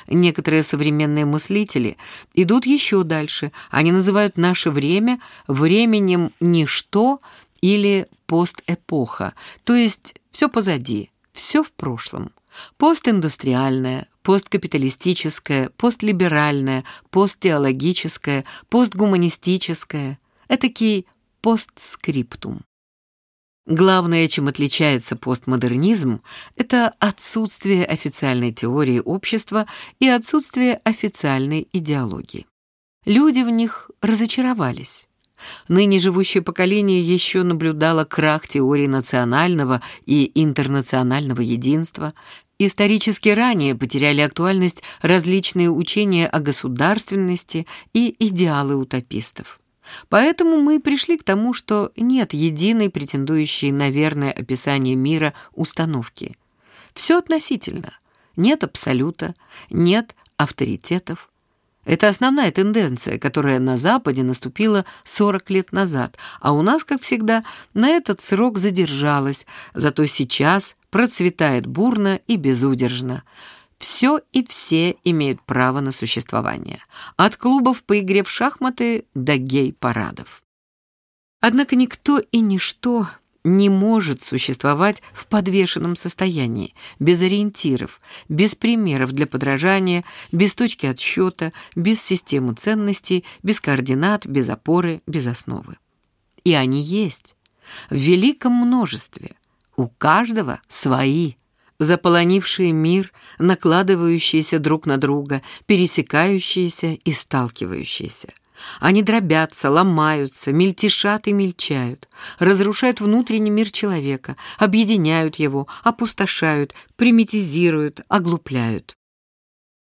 Некоторые современные мыслители идут еще дальше. Они называют наше время временем ничто или постэпоха, то есть все позади, все в прошлом. Постиндустриальное, посткапиталистическое, постлиберальное, посттеологическое, постгуманистическое — этакий постскриптум. Главное, чем отличается постмодернизм, это отсутствие официальной теории общества и отсутствие официальной идеологии. Люди в них разочаровались. Ныне живущее поколение еще наблюдало крах теории национального и интернационального единства. Исторически ранее потеряли актуальность различные учения о государственности и идеалы утопистов. Поэтому мы пришли к тому, что нет единой претендующей на верное описание мира установки. Все относительно. Нет абсолюта, нет авторитетов, это основная тенденция, которая на Западе наступила 40 лет назад, а у нас, как всегда, на этот срок задержалась, зато сейчас процветает бурно и безудержно. Все и все имеют право на существование, от клубов по игре в шахматы до гей-парадов. Однако никто и ничто не может существовать в подвешенном состоянии, без ориентиров, без примеров для подражания, без точки отсчета, без системы ценностей, без координат, без опоры, без основы. И они есть. В великом множестве. У каждого свои, заполонившие мир, накладывающиеся друг на друга, пересекающиеся и сталкивающиеся. Они дробятся, ломаются, мельтешат и мельчают, разрушают внутренний мир человека, объединяют его, опустошают, примитизируют, оглупляют.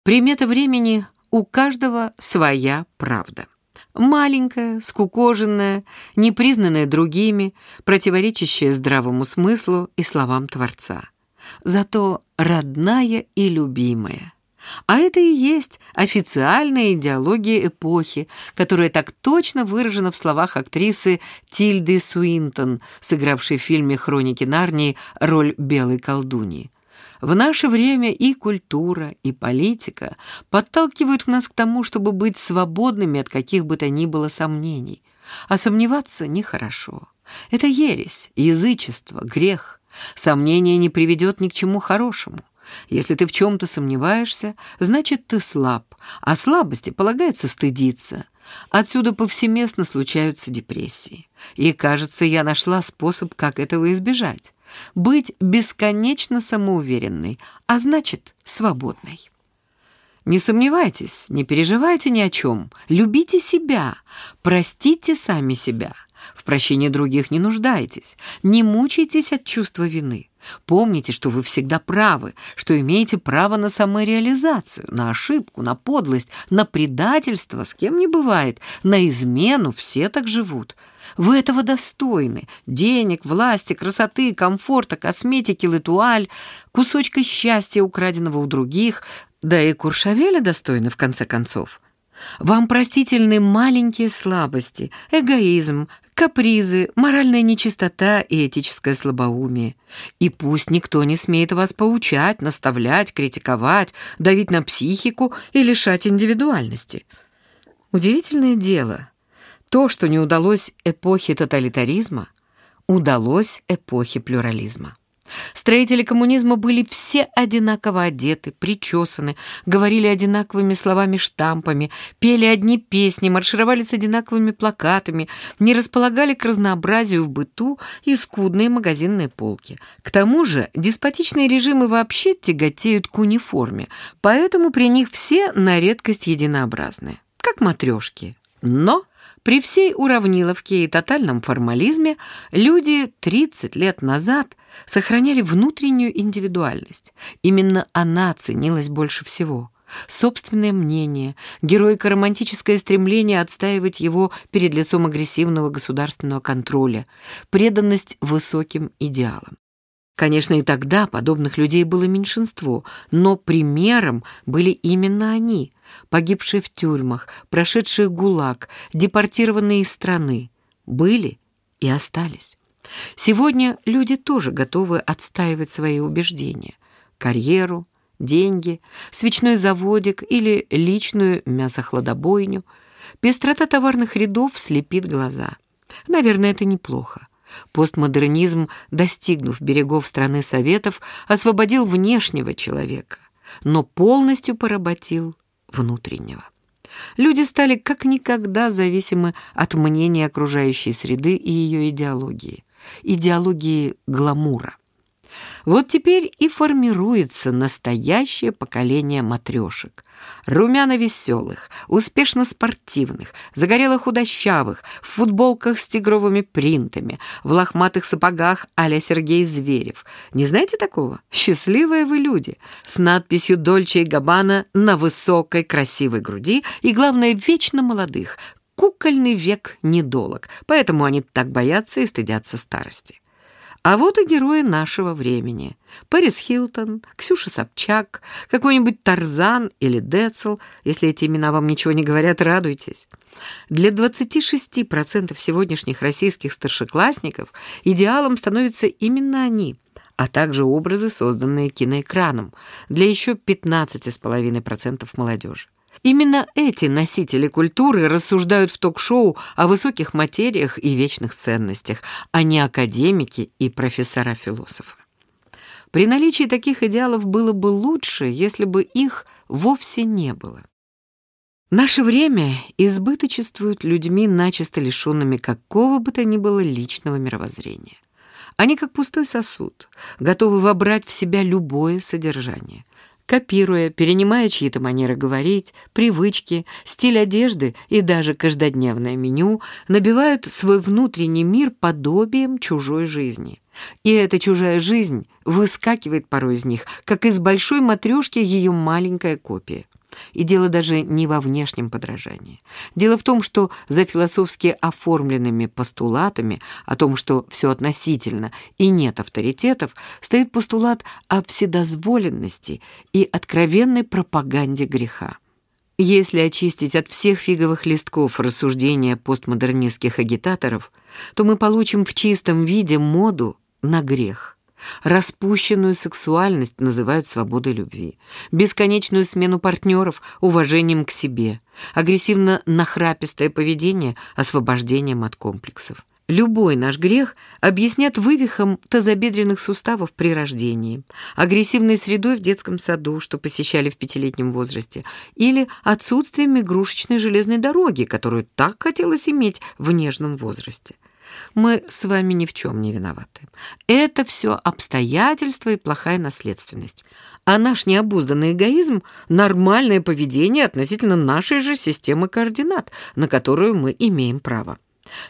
Примета времени у каждого своя правда. Маленькая, скукоженная, непризнанная другими, противоречащая здравому смыслу и словам Творца. Зато родная и любимая. А это и есть официальная идеология эпохи, которая так точно выражена в словах актрисы Тильды Суинтон, сыгравшей в фильме «Хроники Нарнии» роль белой колдуньи. В наше время и культура, и политика подталкивают нас к тому, чтобы быть свободными от каких бы то ни было сомнений. А сомневаться нехорошо. Это ересь, язычество, грех. Сомнение не приведет ни к чему хорошему. Если ты в чем-то сомневаешься, значит, ты слаб, а слабости полагается стыдиться. Отсюда повсеместно случаются депрессии. И, кажется, я нашла способ, как этого избежать. Быть бесконечно самоуверенной, а значит, свободной. Не сомневайтесь, не переживайте ни о чем. Любите себя, простите сами себя. В прощении других не нуждайтесь. Не мучайтесь от чувства вины. Помните, что вы всегда правы, что имеете право на самореализацию, на ошибку, на подлость, на предательство, с кем не бывает, на измену, все так живут. Вы этого достойны. Денег, власти, красоты, комфорта, косметики, летуаль, кусочка счастья, украденного у других, да и Куршавеля достойны, в конце концов. Вам простительны маленькие слабости, эгоизм, капризы, моральная нечистота и этическое слабоумие. И пусть никто не смеет вас поучать, наставлять, критиковать, давить на психику и лишать индивидуальности. Удивительное дело. То, что не удалось эпохе тоталитаризма, удалось эпохе плюрализма. Строители коммунизма были все одинаково одеты, причесаны, говорили одинаковыми словами-штампами, пели одни песни, маршировали с одинаковыми плакатами, не располагали к разнообразию в быту и скудные магазинные полки. К тому же деспотичные режимы вообще тяготеют к униформе, поэтому при них все на редкость единообразные, как матрешки. Но при всей уравниловке и тотальном формализме люди 30 лет назад сохраняли внутреннюю индивидуальность. Именно она ценилась больше всего. Собственное мнение, героико-романтическое стремление отстаивать его перед лицом агрессивного государственного контроля, преданность высоким идеалам. Конечно, и тогда подобных людей было меньшинство, но примером были именно они, погибшие в тюрьмах, прошедшие ГУЛАГ, депортированные из страны. Были и остались. Сегодня люди тоже готовы отстаивать свои убеждения. Карьеру, деньги, свечной заводик или личную мясохладобойню. Пестрота товарных рядов слепит глаза. Наверное, это неплохо. Постмодернизм, достигнув берегов страны Советов, освободил внешнего человека, но полностью поработил внутреннего. Люди стали как никогда зависимы от мнения окружающей среды и ее идеологии, идеологии гламура. Вот теперь и формируется настоящее поколение матрешек. Румяно-веселых, успешно-спортивных, загорело-худощавых, в футболках с тигровыми принтами, в лохматых сапогах а-ля Сергей Зверев. Не знаете такого? Счастливые вы люди. С надписью «Дольче и Габбана» на высокой красивой груди и, главное, вечно молодых. Кукольный век недолог, поэтому они так боятся и стыдятся старости. А вот и герои нашего времени. Пэрис Хилтон, Ксюша Собчак, какой-нибудь Тарзан или Децл. Если эти имена вам ничего не говорят, радуйтесь. Для 26% сегодняшних российских старшеклассников идеалом становятся именно они, а также образы, созданные киноэкраном, для еще 15,5% молодежи. Именно эти носители культуры рассуждают в ток-шоу о высоких материях и вечных ценностях, а не академики и профессора-философы. При наличии таких идеалов было бы лучше, если бы их вовсе не было. Наше время избыточествует людьми, начисто лишенными какого бы то ни было личного мировоззрения. Они как пустой сосуд, готовы вобрать в себя любое содержание копируя, перенимая чьи-то манеры говорить, привычки, стиль одежды и даже каждодневное меню, набивают свой внутренний мир подобием чужой жизни. И эта чужая жизнь выскакивает порой из них, как из большой матрешки ее маленькая копия. И дело даже не во внешнем подражании. Дело в том, что за философски оформленными постулатами о том, что все относительно и нет авторитетов, стоит постулат о вседозволенности и откровенной пропаганде греха. Если очистить от всех фиговых листков рассуждения постмодернистских агитаторов, то мы получим в чистом виде моду на грех. Распущенную сексуальность называют свободой любви, бесконечную смену партнеров — уважением к себе, агрессивно-нахрапистое поведение — освобождением от комплексов. Любой наш грех объяснят вывихом тазобедренных суставов при рождении, агрессивной средой в детском саду, что посещали в пятилетнем возрасте, или отсутствием игрушечной железной дороги, которую так хотелось иметь в нежном возрасте. Мы с вами ни в чем не виноваты. Это все обстоятельства и плохая наследственность. А наш необузданный эгоизм – нормальное поведение относительно нашей же системы координат, на которую мы имеем право.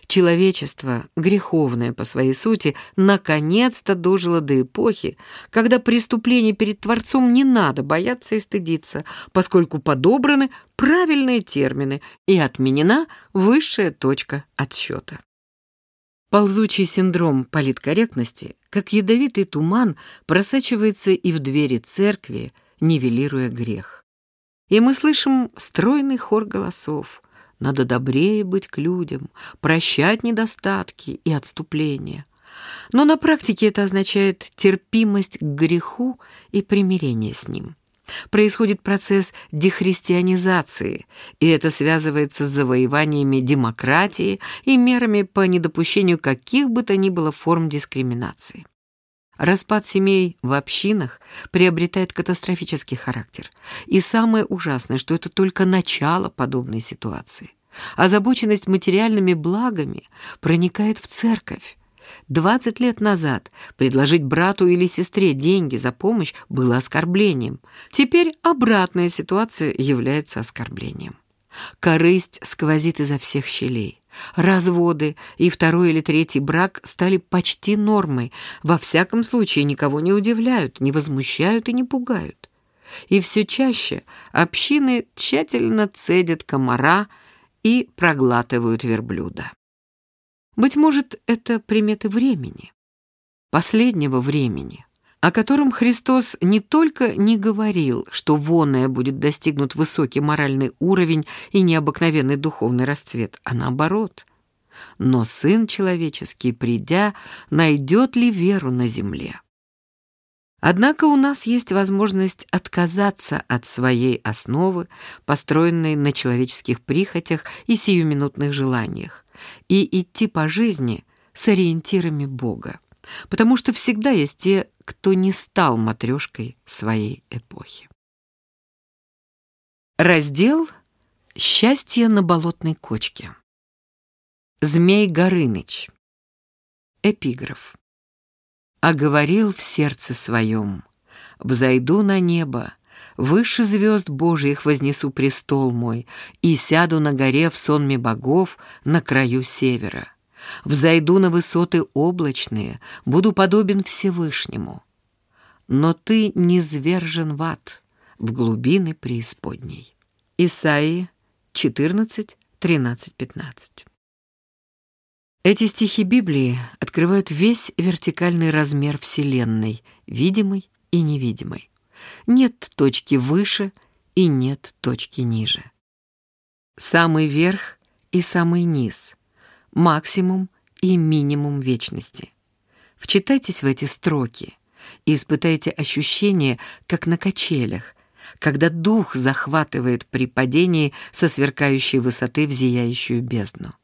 Человечество, греховное по своей сути, наконец-то дожило до эпохи, когда преступлений перед Творцом не надо бояться и стыдиться, поскольку подобраны правильные термины и отменена высшая точка отсчета. Ползучий синдром политкорректности, как ядовитый туман, просачивается и в двери церкви, нивелируя грех. И мы слышим стройный хор голосов. Надо добрее быть к людям, прощать недостатки и отступления. Но на практике это означает терпимость к греху и примирение с ним. Происходит процесс дехристианизации, и это связывается с завоеваниями демократии и мерами по недопущению каких бы то ни было форм дискриминации. Распад семей в общинах приобретает катастрофический характер. И самое ужасное, что это только начало подобной ситуации. Озабоченность материальными благами проникает в церковь. 20 лет назад предложить брату или сестре деньги за помощь было оскорблением. Теперь обратная ситуация является оскорблением. Корысть сквозит изо всех щелей. Разводы и второй или третий брак стали почти нормой, во всяком случае никого не удивляют, не возмущают и не пугают. И все чаще общины тщательно цедят комара и проглатывают верблюда. Быть может, это приметы времени, последнего времени, о котором Христос не только не говорил, что воное будет достигнут высокий моральный уровень и необыкновенный духовный расцвет, а наоборот. Но Сын Человеческий, придя, найдет ли веру на земле? Однако у нас есть возможность отказаться от своей основы, построенной на человеческих прихотях и сиюминутных желаниях, и идти по жизни с ориентирами Бога потому что всегда есть те, кто не стал матрешкой своей эпохи. Раздел «Счастье на болотной кочке». Змей Горыныч. Эпиграф. «А говорил в сердце своем, взойду на небо, выше звезд Божьих вознесу престол мой и сяду на горе в сонме богов на краю севера. Взойду на высоты облачные, буду подобен Всевышнему. Но ты не звержен в ад, в глубины преисподней. Исаии 14, 13, 15. Эти стихи Библии открывают весь вертикальный размер Вселенной, видимой и невидимой. Нет точки выше и нет точки ниже. Самый верх и самый низ — максимум и минимум вечности. Вчитайтесь в эти строки и испытайте ощущение, как на качелях, когда дух захватывает при падении со сверкающей высоты в зияющую бездну.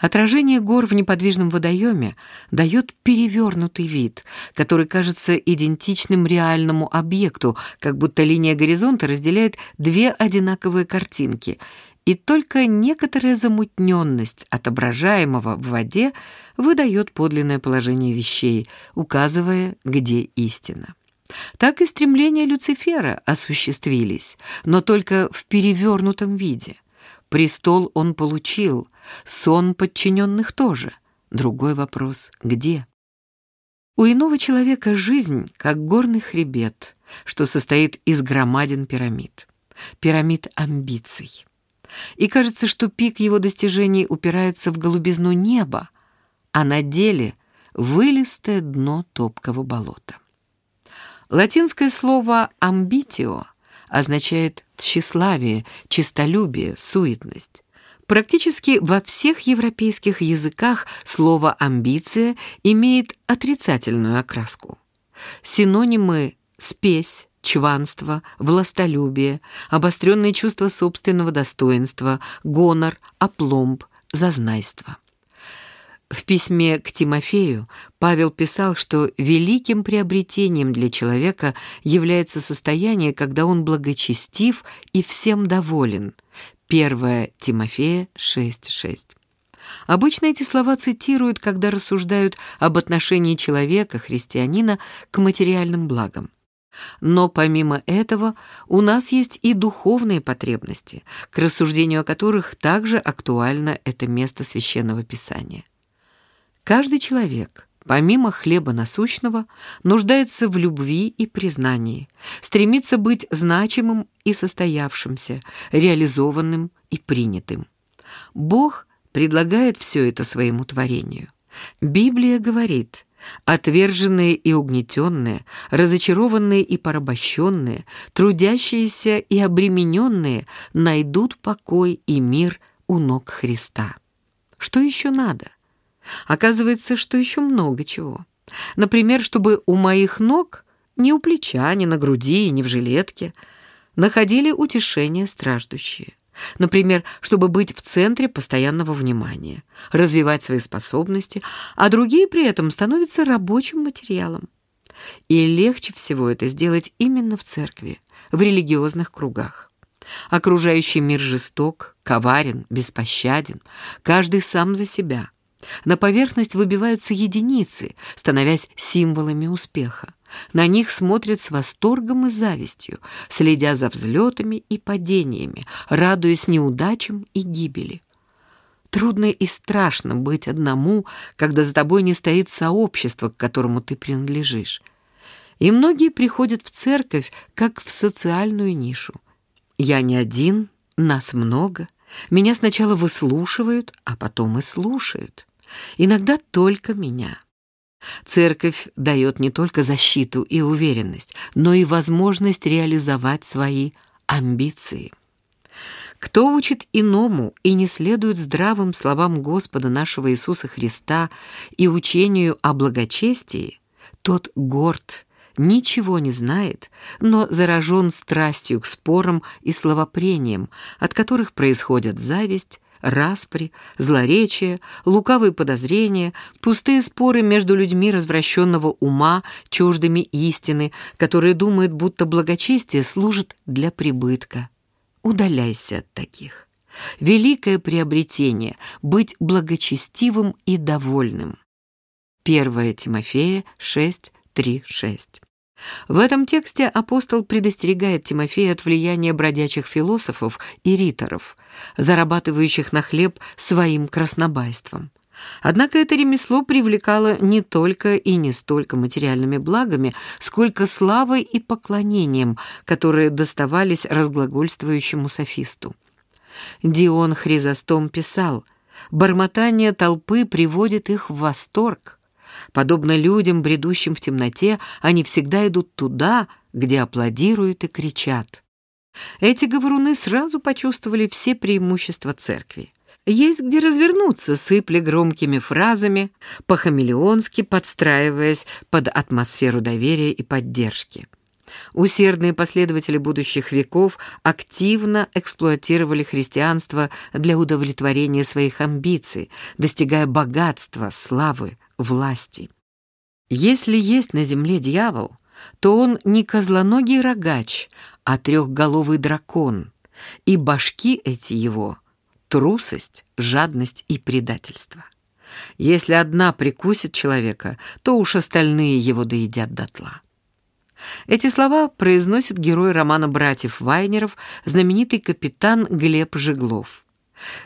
Отражение гор в неподвижном водоеме дает перевернутый вид, который кажется идентичным реальному объекту, как будто линия горизонта разделяет две одинаковые картинки — и только некоторая замутненность отображаемого в воде выдает подлинное положение вещей, указывая, где истина. Так и стремления Люцифера осуществились, но только в перевернутом виде. Престол он получил, сон подчиненных тоже. Другой вопрос — где? У иного человека жизнь как горный хребет, что состоит из громадин пирамид. Пирамид амбиций и кажется, что пик его достижений упирается в голубизну неба, а на деле вылистое дно топкого болота. Латинское слово «амбитио» означает тщеславие, чистолюбие, суетность. Практически во всех европейских языках слово «амбиция» имеет отрицательную окраску. Синонимы «спесь», чванство, властолюбие, обостренное чувство собственного достоинства, гонор, опломб, зазнайство. В письме к Тимофею Павел писал, что великим приобретением для человека является состояние, когда он благочестив и всем доволен. 1 Тимофея 6.6. Обычно эти слова цитируют, когда рассуждают об отношении человека, христианина, к материальным благам. Но помимо этого у нас есть и духовные потребности, к рассуждению о которых также актуально это место Священного Писания. Каждый человек, помимо хлеба насущного, нуждается в любви и признании, стремится быть значимым и состоявшимся, реализованным и принятым. Бог предлагает все это своему творению. Библия говорит – Отверженные и угнетенные, разочарованные и порабощенные, трудящиеся и обремененные найдут покой и мир у ног Христа. Что еще надо? Оказывается, что еще много чего. Например, чтобы у моих ног, ни у плеча, ни на груди, ни в жилетке, находили утешение страждущие. Например, чтобы быть в центре постоянного внимания, развивать свои способности, а другие при этом становятся рабочим материалом. И легче всего это сделать именно в церкви, в религиозных кругах. Окружающий мир жесток, коварен, беспощаден, каждый сам за себя – на поверхность выбиваются единицы, становясь символами успеха. На них смотрят с восторгом и завистью, следя за взлетами и падениями, радуясь неудачам и гибели. Трудно и страшно быть одному, когда за тобой не стоит сообщество, к которому ты принадлежишь. И многие приходят в церковь, как в социальную нишу. Я не один, нас много. Меня сначала выслушивают, а потом и слушают иногда только меня. Церковь дает не только защиту и уверенность, но и возможность реализовать свои амбиции. Кто учит иному и не следует здравым словам Господа нашего Иисуса Христа и учению о благочестии, тот горд, ничего не знает, но заражен страстью к спорам и словопрениям, от которых происходят зависть, распри, злоречие, лукавые подозрения, пустые споры между людьми развращенного ума, чуждыми истины, которые думают, будто благочестие служит для прибытка. Удаляйся от таких. Великое приобретение — быть благочестивым и довольным. 1 Тимофея 6, 3, 6. В этом тексте апостол предостерегает Тимофея от влияния бродячих философов и риторов, зарабатывающих на хлеб своим краснобайством. Однако это ремесло привлекало не только и не столько материальными благами, сколько славой и поклонением, которые доставались разглагольствующему софисту. Дион Хризостом писал, «Бормотание толпы приводит их в восторг». Подобно людям, бредущим в темноте, они всегда идут туда, где аплодируют и кричат. Эти говоруны сразу почувствовали все преимущества церкви. Есть где развернуться, сыпли громкими фразами, по-хамелеонски подстраиваясь под атмосферу доверия и поддержки. Усердные последователи будущих веков активно эксплуатировали христианство для удовлетворения своих амбиций, достигая богатства, славы, власти. Если есть на земле дьявол, то он не козлоногий рогач, а трехголовый дракон, и башки эти его — трусость, жадность и предательство. Если одна прикусит человека, то уж остальные его доедят дотла. Эти слова произносит герой романа «Братьев Вайнеров», знаменитый капитан Глеб Жеглов.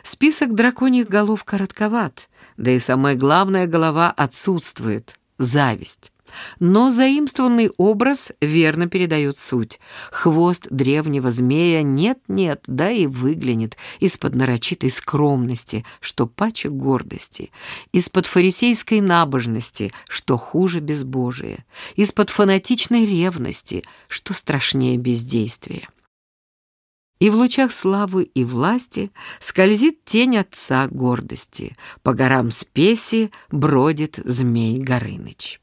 Список драконьих голов коротковат, да и самая главная голова отсутствует — зависть. Но заимствованный образ верно передает суть. Хвост древнего змея нет-нет, да и выглянет из-под нарочитой скромности, что паче гордости, из-под фарисейской набожности, что хуже безбожия, из-под фанатичной ревности, что страшнее бездействия. И в лучах славы и власти скользит тень отца гордости. По горам спеси бродит змей Горыныч.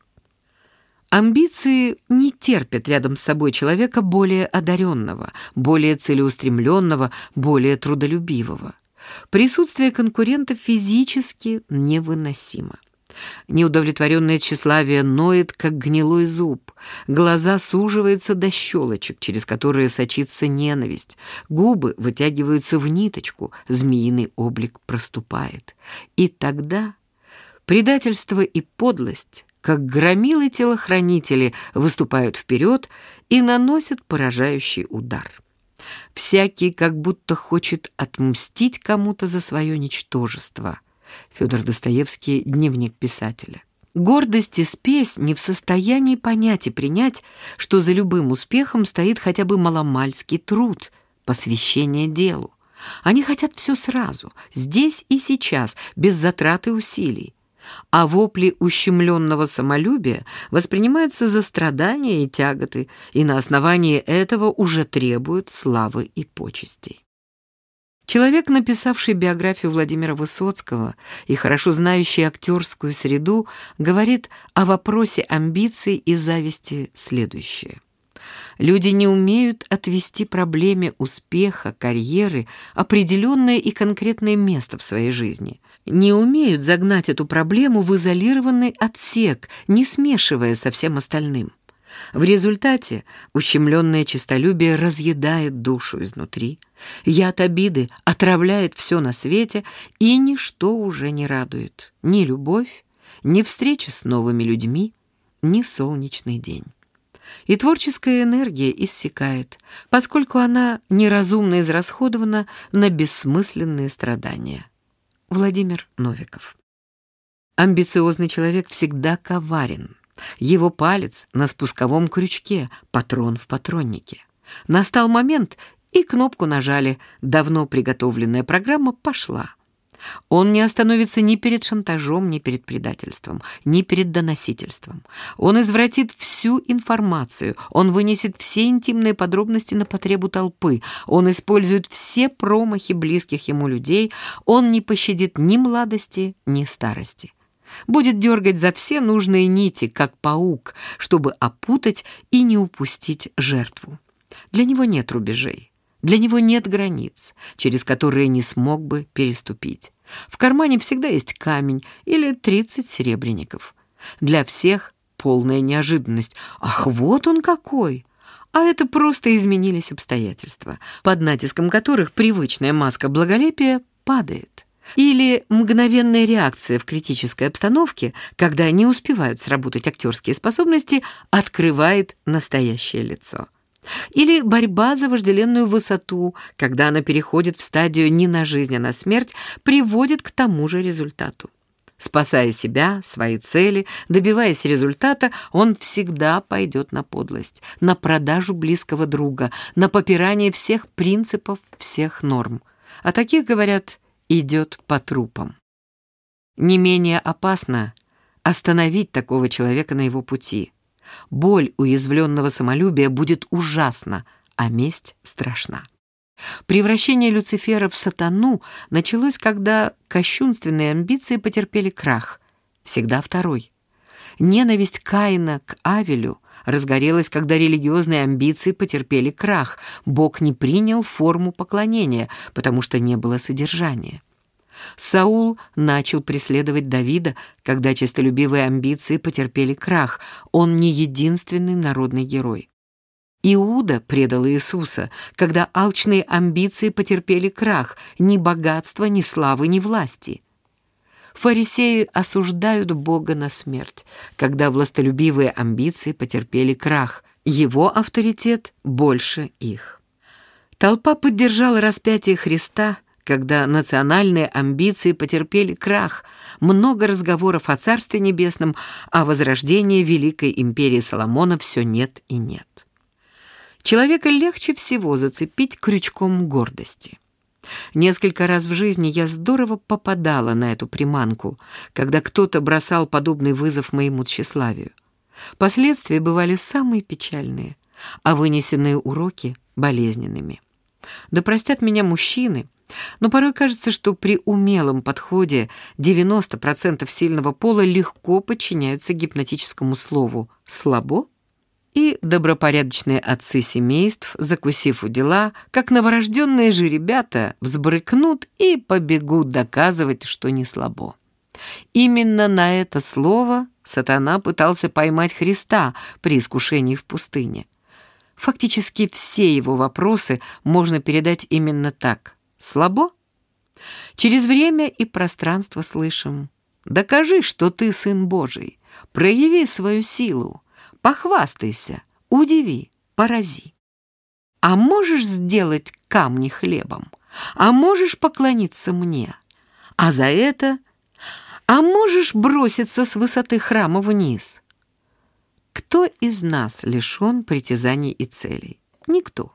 Амбиции не терпят рядом с собой человека более одаренного, более целеустремленного, более трудолюбивого. Присутствие конкурента физически невыносимо. Неудовлетворенное тщеславие ноет, как гнилой зуб. Глаза суживаются до щелочек, через которые сочится ненависть. Губы вытягиваются в ниточку, змеиный облик проступает. И тогда предательство и подлость, как громилы-телохранители, выступают вперед и наносят поражающий удар. Всякий как будто хочет отмстить кому-то за свое ничтожество — Федор Достоевский «Дневник писателя». Гордость и спесь не в состоянии понять и принять, что за любым успехом стоит хотя бы маломальский труд, посвящение делу. Они хотят все сразу, здесь и сейчас, без затраты усилий. А вопли ущемленного самолюбия воспринимаются за страдания и тяготы, и на основании этого уже требуют славы и почестей. Человек, написавший биографию Владимира Высоцкого и хорошо знающий актерскую среду, говорит о вопросе амбиций и зависти следующее. Люди не умеют отвести проблеме успеха, карьеры определенное и конкретное место в своей жизни. Не умеют загнать эту проблему в изолированный отсек, не смешивая со всем остальным. В результате ущемленное честолюбие разъедает душу изнутри. Яд обиды отравляет все на свете, и ничто уже не радует. Ни любовь, ни встреча с новыми людьми, ни солнечный день. И творческая энергия иссякает, поскольку она неразумно израсходована на бессмысленные страдания. Владимир Новиков Амбициозный человек всегда коварен. Его палец на спусковом крючке, патрон в патроннике. Настал момент, и кнопку нажали. Давно приготовленная программа пошла. Он не остановится ни перед шантажом, ни перед предательством, ни перед доносительством. Он извратит всю информацию, он вынесет все интимные подробности на потребу толпы, он использует все промахи близких ему людей, он не пощадит ни младости, ни старости будет дергать за все нужные нити, как паук, чтобы опутать и не упустить жертву. Для него нет рубежей, для него нет границ, через которые не смог бы переступить. В кармане всегда есть камень или 30 серебряников. Для всех полная неожиданность. Ах, вот он какой! А это просто изменились обстоятельства, под натиском которых привычная маска благолепия падает. Или мгновенная реакция в критической обстановке, когда не успевают сработать актерские способности, открывает настоящее лицо. Или борьба за вожделенную высоту, когда она переходит в стадию не на жизнь, а на смерть, приводит к тому же результату. Спасая себя, свои цели, добиваясь результата, он всегда пойдет на подлость, на продажу близкого друга, на попирание всех принципов, всех норм. А таких, говорят, идет по трупам. Не менее опасно остановить такого человека на его пути. Боль уязвленного самолюбия будет ужасна, а месть страшна. Превращение Люцифера в сатану началось, когда кощунственные амбиции потерпели крах, всегда второй. Ненависть Каина к Авелю разгорелась, когда религиозные амбиции потерпели крах. Бог не принял форму поклонения, потому что не было содержания. Саул начал преследовать Давида, когда честолюбивые амбиции потерпели крах. Он не единственный народный герой. Иуда предал Иисуса, когда алчные амбиции потерпели крах, ни богатства, ни славы, ни власти. Фарисеи осуждают Бога на смерть, когда властолюбивые амбиции потерпели крах. Его авторитет больше их. Толпа поддержала распятие Христа, когда национальные амбиции потерпели крах. Много разговоров о Царстве Небесном, о возрождении Великой империи Соломона все нет и нет. Человека легче всего зацепить крючком гордости. Несколько раз в жизни я здорово попадала на эту приманку, когда кто-то бросал подобный вызов моему тщеславию. Последствия бывали самые печальные, а вынесенные уроки — болезненными. Да простят меня мужчины, но порой кажется, что при умелом подходе 90% сильного пола легко подчиняются гипнотическому слову «слабо» И добропорядочные отцы семейств, закусив у дела, как новорожденные же ребята, взбрыкнут и побегут доказывать, что не слабо. Именно на это слово сатана пытался поймать Христа при искушении в пустыне. Фактически все его вопросы можно передать именно так. Слабо? Через время и пространство слышим. Докажи, что ты сын Божий. Прояви свою силу. Похвастайся, удиви, порази. А можешь сделать камни хлебом? А можешь поклониться мне? А за это... А можешь броситься с высоты храма вниз? Кто из нас лишен притязаний и целей? Никто.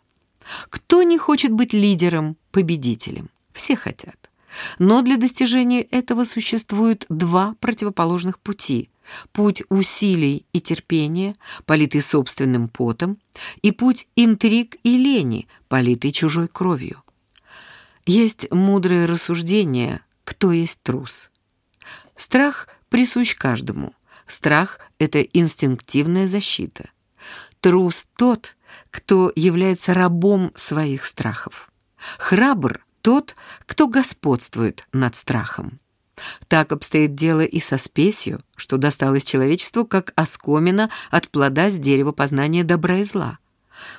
Кто не хочет быть лидером, победителем? Все хотят. Но для достижения этого существует два противоположных пути. Путь усилий и терпения, политый собственным потом, и путь интриг и лени, политый чужой кровью. Есть мудрое рассуждение, кто есть трус. Страх присущ каждому. Страх — это инстинктивная защита. Трус тот, кто является рабом своих страхов. Храбр тот, кто господствует над страхом. Так обстоит дело и со спесью, что досталось человечеству как оскомина от плода с дерева познания добра и зла.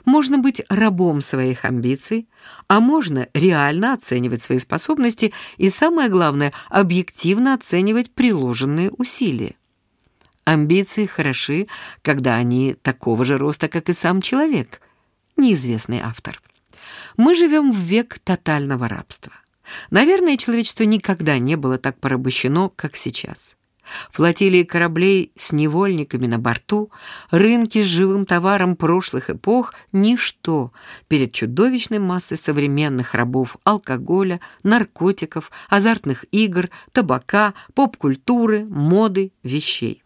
Можно быть рабом своих амбиций, а можно реально оценивать свои способности и, самое главное, объективно оценивать приложенные усилия. Амбиции хороши, когда они такого же роста, как и сам человек, неизвестный автор. Мы живем в век тотального рабства. Наверное, человечество никогда не было так порабощено, как сейчас. Флотилии кораблей с невольниками на борту, рынки с живым товаром прошлых эпох — ничто перед чудовищной массой современных рабов алкоголя, наркотиков, азартных игр, табака, поп-культуры, моды, вещей.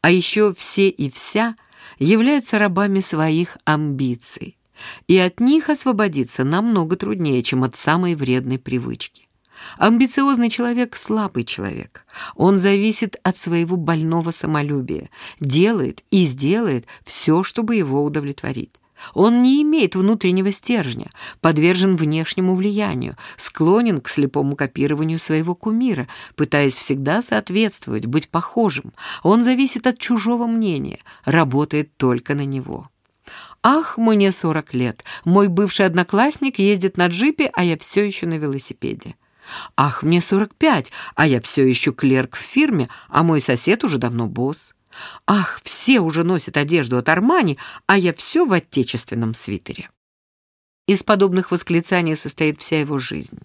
А еще все и вся являются рабами своих амбиций и от них освободиться намного труднее, чем от самой вредной привычки. Амбициозный человек – слабый человек. Он зависит от своего больного самолюбия, делает и сделает все, чтобы его удовлетворить. Он не имеет внутреннего стержня, подвержен внешнему влиянию, склонен к слепому копированию своего кумира, пытаясь всегда соответствовать, быть похожим. Он зависит от чужого мнения, работает только на него. «Ах, мне сорок лет. Мой бывший одноклассник ездит на джипе, а я все еще на велосипеде. Ах, мне сорок пять, а я все еще клерк в фирме, а мой сосед уже давно босс. Ах, все уже носят одежду от Армани, а я все в отечественном свитере». Из подобных восклицаний состоит вся его жизнь.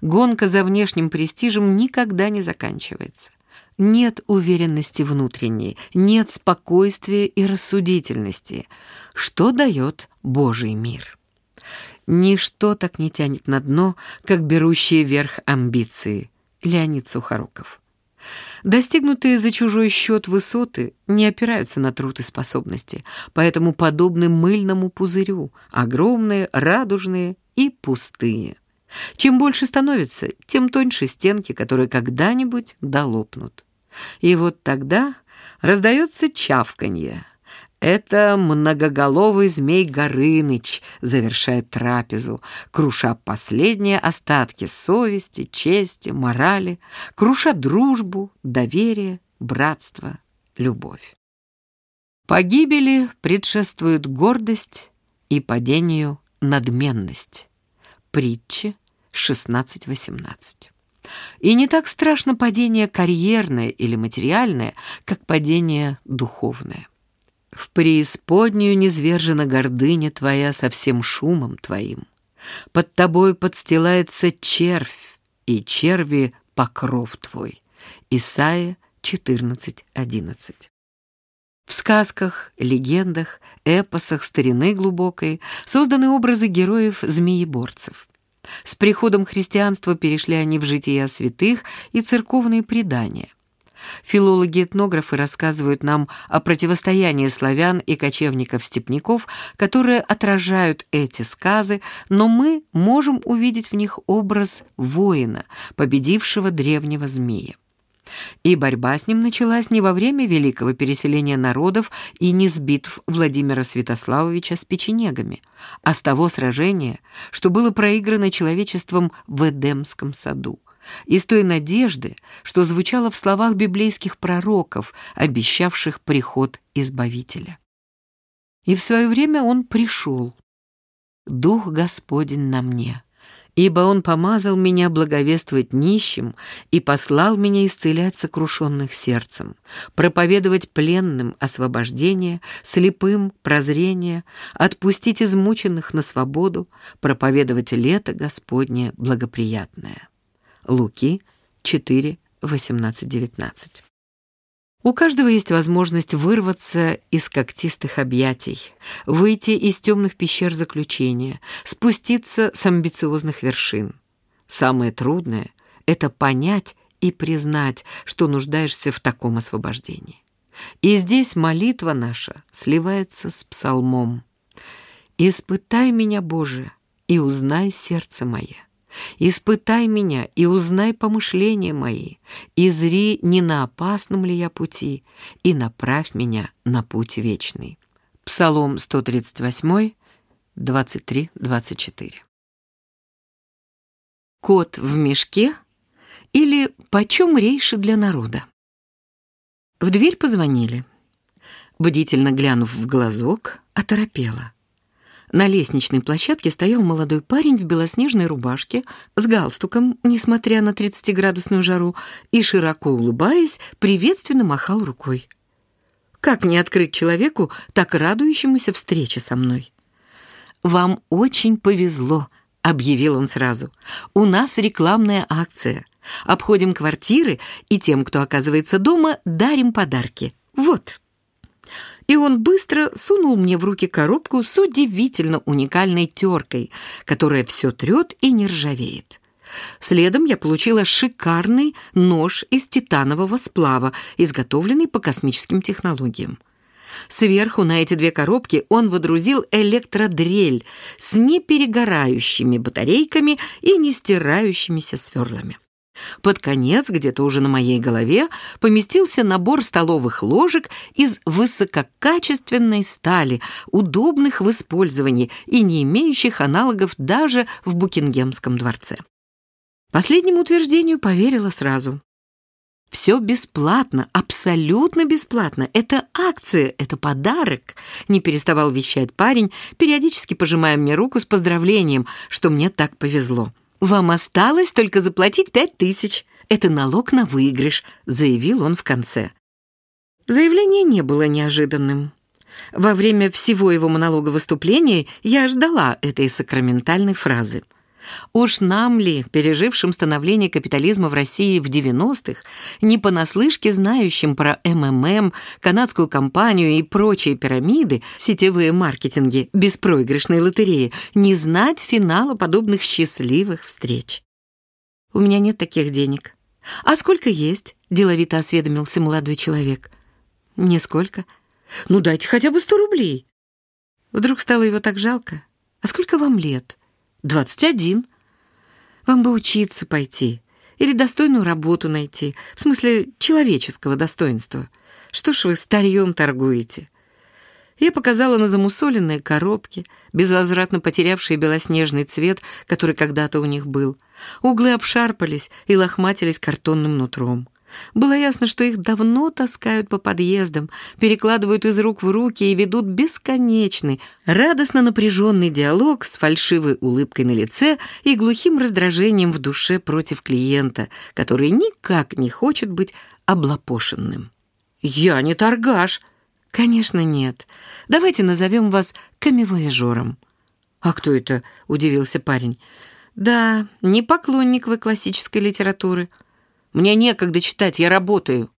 Гонка за внешним престижем никогда не заканчивается. Нет уверенности внутренней, нет спокойствия и рассудительности. Что дает Божий мир? Ничто так не тянет на дно, как берущие верх амбиции. Леонид Сухоруков. Достигнутые за чужой счет высоты не опираются на труд и способности, поэтому подобны мыльному пузырю, огромные, радужные и пустые. Чем больше становится, тем тоньше стенки, которые когда-нибудь долопнут. И вот тогда раздается чавканье. Это многоголовый змей Горыныч завершает трапезу, круша последние остатки совести, чести, морали, круша дружбу, доверие, братство, любовь. Погибели предшествует гордость и падению надменность. Притчи 16.18. И не так страшно падение карьерное или материальное, как падение духовное. В преисподнюю низвержена гордыня твоя со всем шумом твоим. Под тобой подстилается червь, и черви покров твой. Исайя 14.11. В сказках, легендах, эпосах старины глубокой созданы образы героев-змееборцев. С приходом христианства перешли они в жития святых и церковные предания. Филологи-этнографы рассказывают нам о противостоянии славян и кочевников-степняков, которые отражают эти сказы, но мы можем увидеть в них образ воина, победившего древнего змея. И борьба с ним началась не во время великого переселения народов и не с битв Владимира Святославовича с печенегами, а с того сражения, что было проиграно человечеством в Эдемском саду, из той надежды, что звучало в словах библейских пророков, обещавших приход Избавителя. И в свое время он пришел. «Дух Господень на мне» ибо Он помазал меня благовествовать нищим и послал меня исцелять сокрушенных сердцем, проповедовать пленным освобождение, слепым прозрение, отпустить измученных на свободу, проповедовать лето Господне благоприятное. Луки 4, 18, 19. У каждого есть возможность вырваться из когтистых объятий, выйти из темных пещер заключения, спуститься с амбициозных вершин. Самое трудное — это понять и признать, что нуждаешься в таком освобождении. И здесь молитва наша сливается с псалмом. «Испытай меня, Боже, и узнай сердце мое». Испытай меня и узнай помышления мои, и зри, не на опасном ли я пути, и направь меня на путь вечный. Псалом 138, 23-24. Кот в мешке или почем рейши для народа? В дверь позвонили. Бдительно глянув в глазок, оторопела. На лестничной площадке стоял молодой парень в белоснежной рубашке с галстуком, несмотря на 30-градусную жару, и, широко улыбаясь, приветственно махал рукой. Как не открыть человеку, так радующемуся встрече со мной? «Вам очень повезло», — объявил он сразу. «У нас рекламная акция. Обходим квартиры и тем, кто оказывается дома, дарим подарки. Вот» и он быстро сунул мне в руки коробку с удивительно уникальной теркой, которая все трет и не ржавеет. Следом я получила шикарный нож из титанового сплава, изготовленный по космическим технологиям. Сверху на эти две коробки он водрузил электродрель с неперегорающими батарейками и не стирающимися сверлами. Под конец, где-то уже на моей голове, поместился набор столовых ложек из высококачественной стали, удобных в использовании и не имеющих аналогов даже в Букингемском дворце. Последнему утверждению поверила сразу. Все бесплатно, абсолютно бесплатно. Это акция, это подарок, не переставал вещать парень, периодически пожимая мне руку с поздравлением, что мне так повезло. «Вам осталось только заплатить пять тысяч. Это налог на выигрыш», — заявил он в конце. Заявление не было неожиданным. Во время всего его монолога выступления я ждала этой сакраментальной фразы — Уж нам ли, пережившим становление капитализма в России в 90-х, не понаслышке знающим про МММ, канадскую компанию и прочие пирамиды, сетевые маркетинги, беспроигрышные лотереи, не знать финала подобных счастливых встреч? «У меня нет таких денег». «А сколько есть?» — деловито осведомился молодой человек. «Нисколько». «Ну, дайте хотя бы сто рублей». Вдруг стало его так жалко. «А сколько вам лет?» «Двадцать один. Вам бы учиться пойти или достойную работу найти, в смысле человеческого достоинства. Что ж вы старьем торгуете?» Я показала на замусоленные коробки, безвозвратно потерявшие белоснежный цвет, который когда-то у них был. Углы обшарпались и лохматились картонным нутром. Было ясно, что их давно таскают по подъездам, перекладывают из рук в руки и ведут бесконечный, радостно напряженный диалог с фальшивой улыбкой на лице и глухим раздражением в душе против клиента, который никак не хочет быть облапошенным. «Я не торгаш!» «Конечно, нет. Давайте назовем вас камевояжером». «А кто это?» — удивился парень. «Да, не поклонник вы классической литературы». Мне некогда читать, я работаю».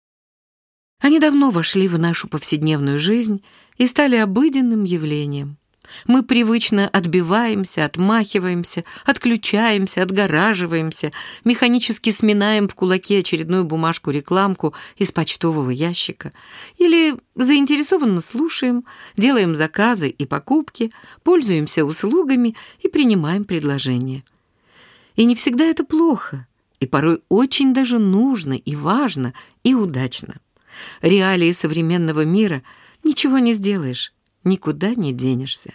Они давно вошли в нашу повседневную жизнь и стали обыденным явлением. Мы привычно отбиваемся, отмахиваемся, отключаемся, отгораживаемся, механически сминаем в кулаке очередную бумажку-рекламку из почтового ящика или заинтересованно слушаем, делаем заказы и покупки, пользуемся услугами и принимаем предложения. И не всегда это плохо. И порой очень даже нужно и важно и удачно. Реалии современного мира ничего не сделаешь, никуда не денешься.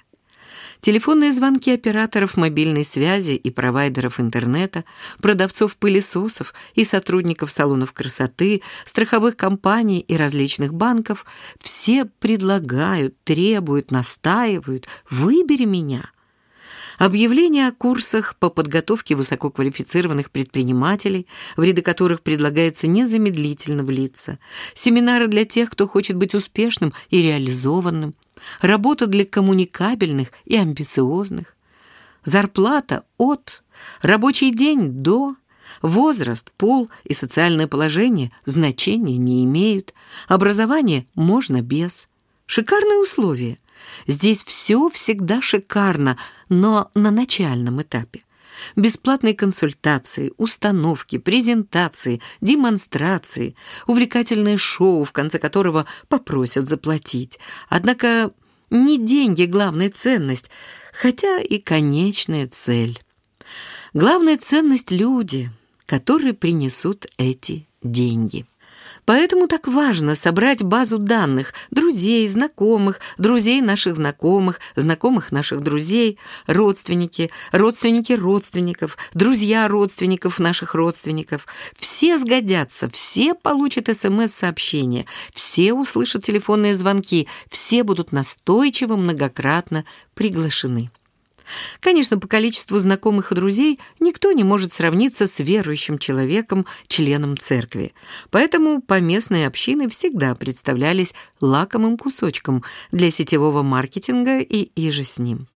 Телефонные звонки операторов мобильной связи и провайдеров интернета, продавцов пылесосов и сотрудников салонов красоты, страховых компаний и различных банков все предлагают, требуют, настаивают «выбери меня». Объявления о курсах по подготовке высококвалифицированных предпринимателей, в ряды которых предлагается незамедлительно влиться, семинары для тех, кто хочет быть успешным и реализованным, работа для коммуникабельных и амбициозных, зарплата от, рабочий день до, возраст, пол и социальное положение значения не имеют, образование можно без. Шикарные условия. Здесь все всегда шикарно, но на начальном этапе. Бесплатные консультации, установки, презентации, демонстрации, увлекательное шоу, в конце которого попросят заплатить. Однако не деньги главная ценность, хотя и конечная цель. Главная ценность — люди, которые принесут эти деньги. Поэтому так важно собрать базу данных друзей, знакомых, друзей наших знакомых, знакомых наших друзей, родственники, родственники родственников, друзья родственников наших родственников. Все сгодятся, все получат СМС-сообщения, все услышат телефонные звонки, все будут настойчиво многократно приглашены. Конечно, по количеству знакомых и друзей никто не может сравниться с верующим человеком, членом церкви. Поэтому поместные общины всегда представлялись лакомым кусочком для сетевого маркетинга и иже с ним.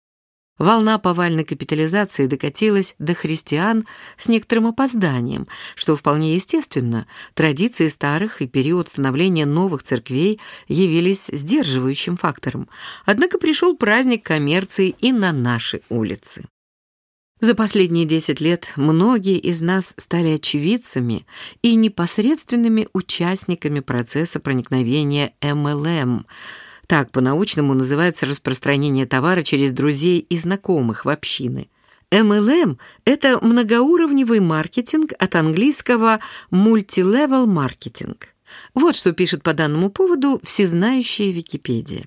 Волна повальной капитализации докатилась до христиан с некоторым опозданием, что вполне естественно. Традиции старых и период становления новых церквей явились сдерживающим фактором. Однако пришел праздник коммерции и на наши улицы. За последние 10 лет многие из нас стали очевидцами и непосредственными участниками процесса проникновения МЛМ – так по-научному называется распространение товара через друзей и знакомых в общины. MLM — это многоуровневый маркетинг от английского «multi-level marketing». Вот что пишет по данному поводу всезнающая Википедия.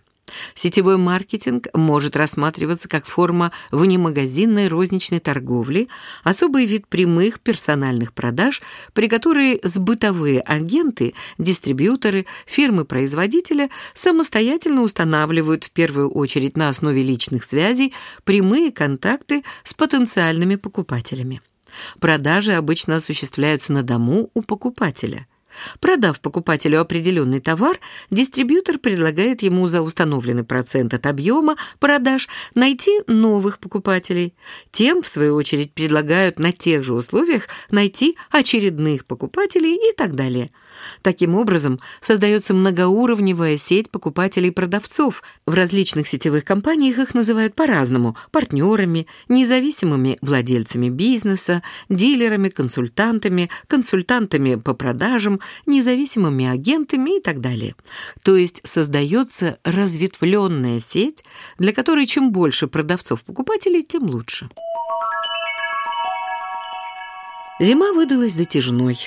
Сетевой маркетинг может рассматриваться как форма внемагазинной розничной торговли, особый вид прямых персональных продаж, при которой сбытовые агенты, дистрибьюторы, фирмы-производителя самостоятельно устанавливают в первую очередь на основе личных связей прямые контакты с потенциальными покупателями. Продажи обычно осуществляются на дому у покупателя – Продав покупателю определенный товар, дистрибьютор предлагает ему за установленный процент от объема продаж найти новых покупателей. Тем, в свою очередь, предлагают на тех же условиях найти очередных покупателей и так далее. Таким образом, создается многоуровневая сеть покупателей и продавцов. В различных сетевых компаниях их называют по-разному – партнерами, независимыми владельцами бизнеса, дилерами, консультантами, консультантами по продажам, независимыми агентами и так далее. То есть создается разветвленная сеть, для которой чем больше продавцов-покупателей, тем лучше. Зима выдалась затяжной.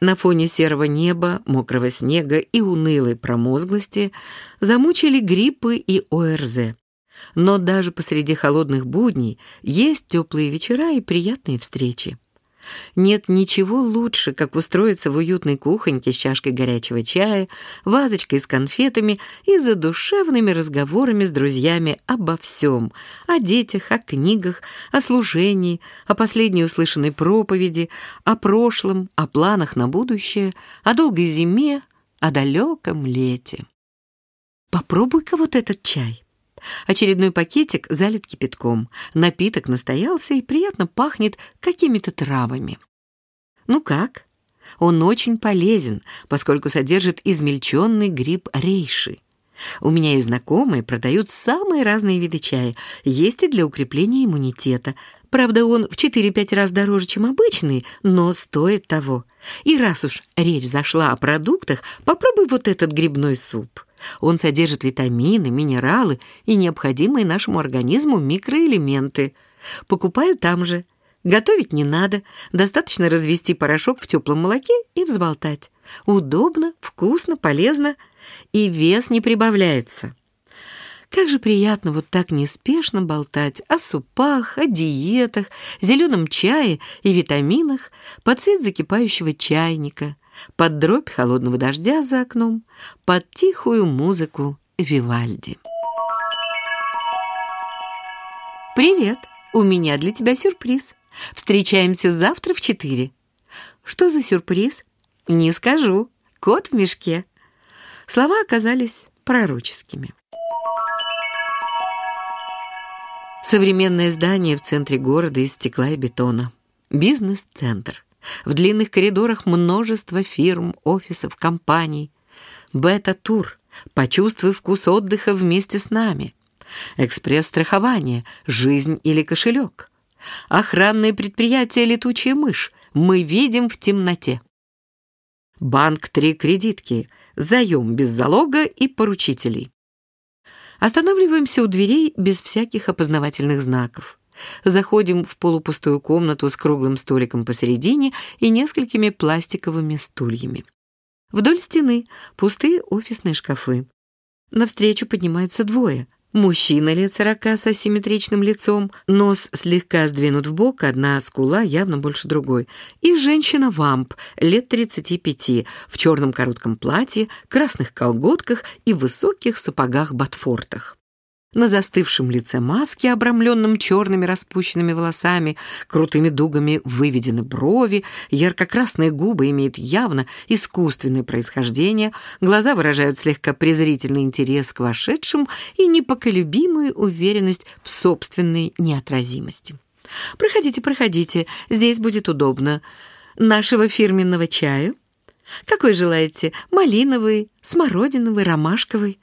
На фоне серого неба, мокрого снега и унылой промозглости замучили гриппы и ОРЗ. Но даже посреди холодных будней есть теплые вечера и приятные встречи. Нет ничего лучше, как устроиться в уютной кухоньке с чашкой горячего чая, вазочкой с конфетами и задушевными разговорами с друзьями обо всем — о детях, о книгах, о служении, о последней услышанной проповеди, о прошлом, о планах на будущее, о долгой зиме, о далеком лете. Попробуй-ка вот этот чай. Очередной пакетик залит кипятком. Напиток настоялся и приятно пахнет какими-то травами. Ну как? Он очень полезен, поскольку содержит измельченный гриб рейши. У меня есть знакомые продают самые разные виды чая, есть и для укрепления иммунитета. Правда, он в 4-5 раз дороже, чем обычный, но стоит того. И раз уж речь зашла о продуктах, попробуй вот этот грибной суп. Он содержит витамины, минералы и необходимые нашему организму микроэлементы. Покупаю там же. Готовить не надо, достаточно развести порошок в теплом молоке и взболтать. Удобно, вкусно, полезно, и вес не прибавляется. Как же приятно вот так неспешно болтать о супах, о диетах, зеленом чае и витаминах под цвет закипающего чайника, под дробь холодного дождя за окном, под тихую музыку Вивальди. «Привет! У меня для тебя сюрприз. Встречаемся завтра в четыре». «Что за сюрприз?» «Не скажу. Кот в мешке». Слова оказались пророческими. Современное здание в центре города из стекла и бетона. Бизнес-центр. В длинных коридорах множество фирм, офисов, компаний. Бета-тур. Почувствуй вкус отдыха вместе с нами. Экспресс-страхование. Жизнь или кошелек. Охранное предприятие «Летучая мышь». Мы видим в темноте. Банк «Три кредитки». Заем без залога и поручителей. Останавливаемся у дверей без всяких опознавательных знаков. Заходим в полупустую комнату с круглым столиком посередине и несколькими пластиковыми стульями. Вдоль стены пустые офисные шкафы. Навстречу поднимаются двое. Мужчина лет сорока с асимметричным лицом, нос слегка сдвинут в бок, одна скула явно больше другой. И женщина-вамп лет 35 в черном коротком платье, красных колготках и высоких сапогах-ботфортах. На застывшем лице маски, обрамленном черными распущенными волосами, крутыми дугами выведены брови, ярко-красные губы имеют явно искусственное происхождение, глаза выражают слегка презрительный интерес к вошедшим и непоколебимую уверенность в собственной неотразимости. «Проходите, проходите, здесь будет удобно. Нашего фирменного чаю? Какой желаете? Малиновый, смородиновый, ромашковый?»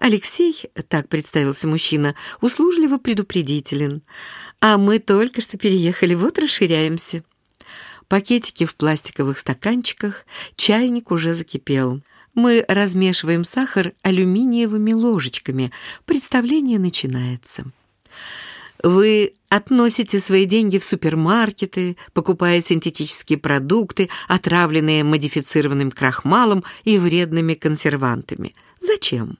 Алексей, так представился мужчина, услужливо предупредителен. А мы только что переехали, вот расширяемся. Пакетики в пластиковых стаканчиках, чайник уже закипел. Мы размешиваем сахар алюминиевыми ложечками. Представление начинается. Вы относите свои деньги в супермаркеты, покупая синтетические продукты, отравленные модифицированным крахмалом и вредными консервантами. Зачем?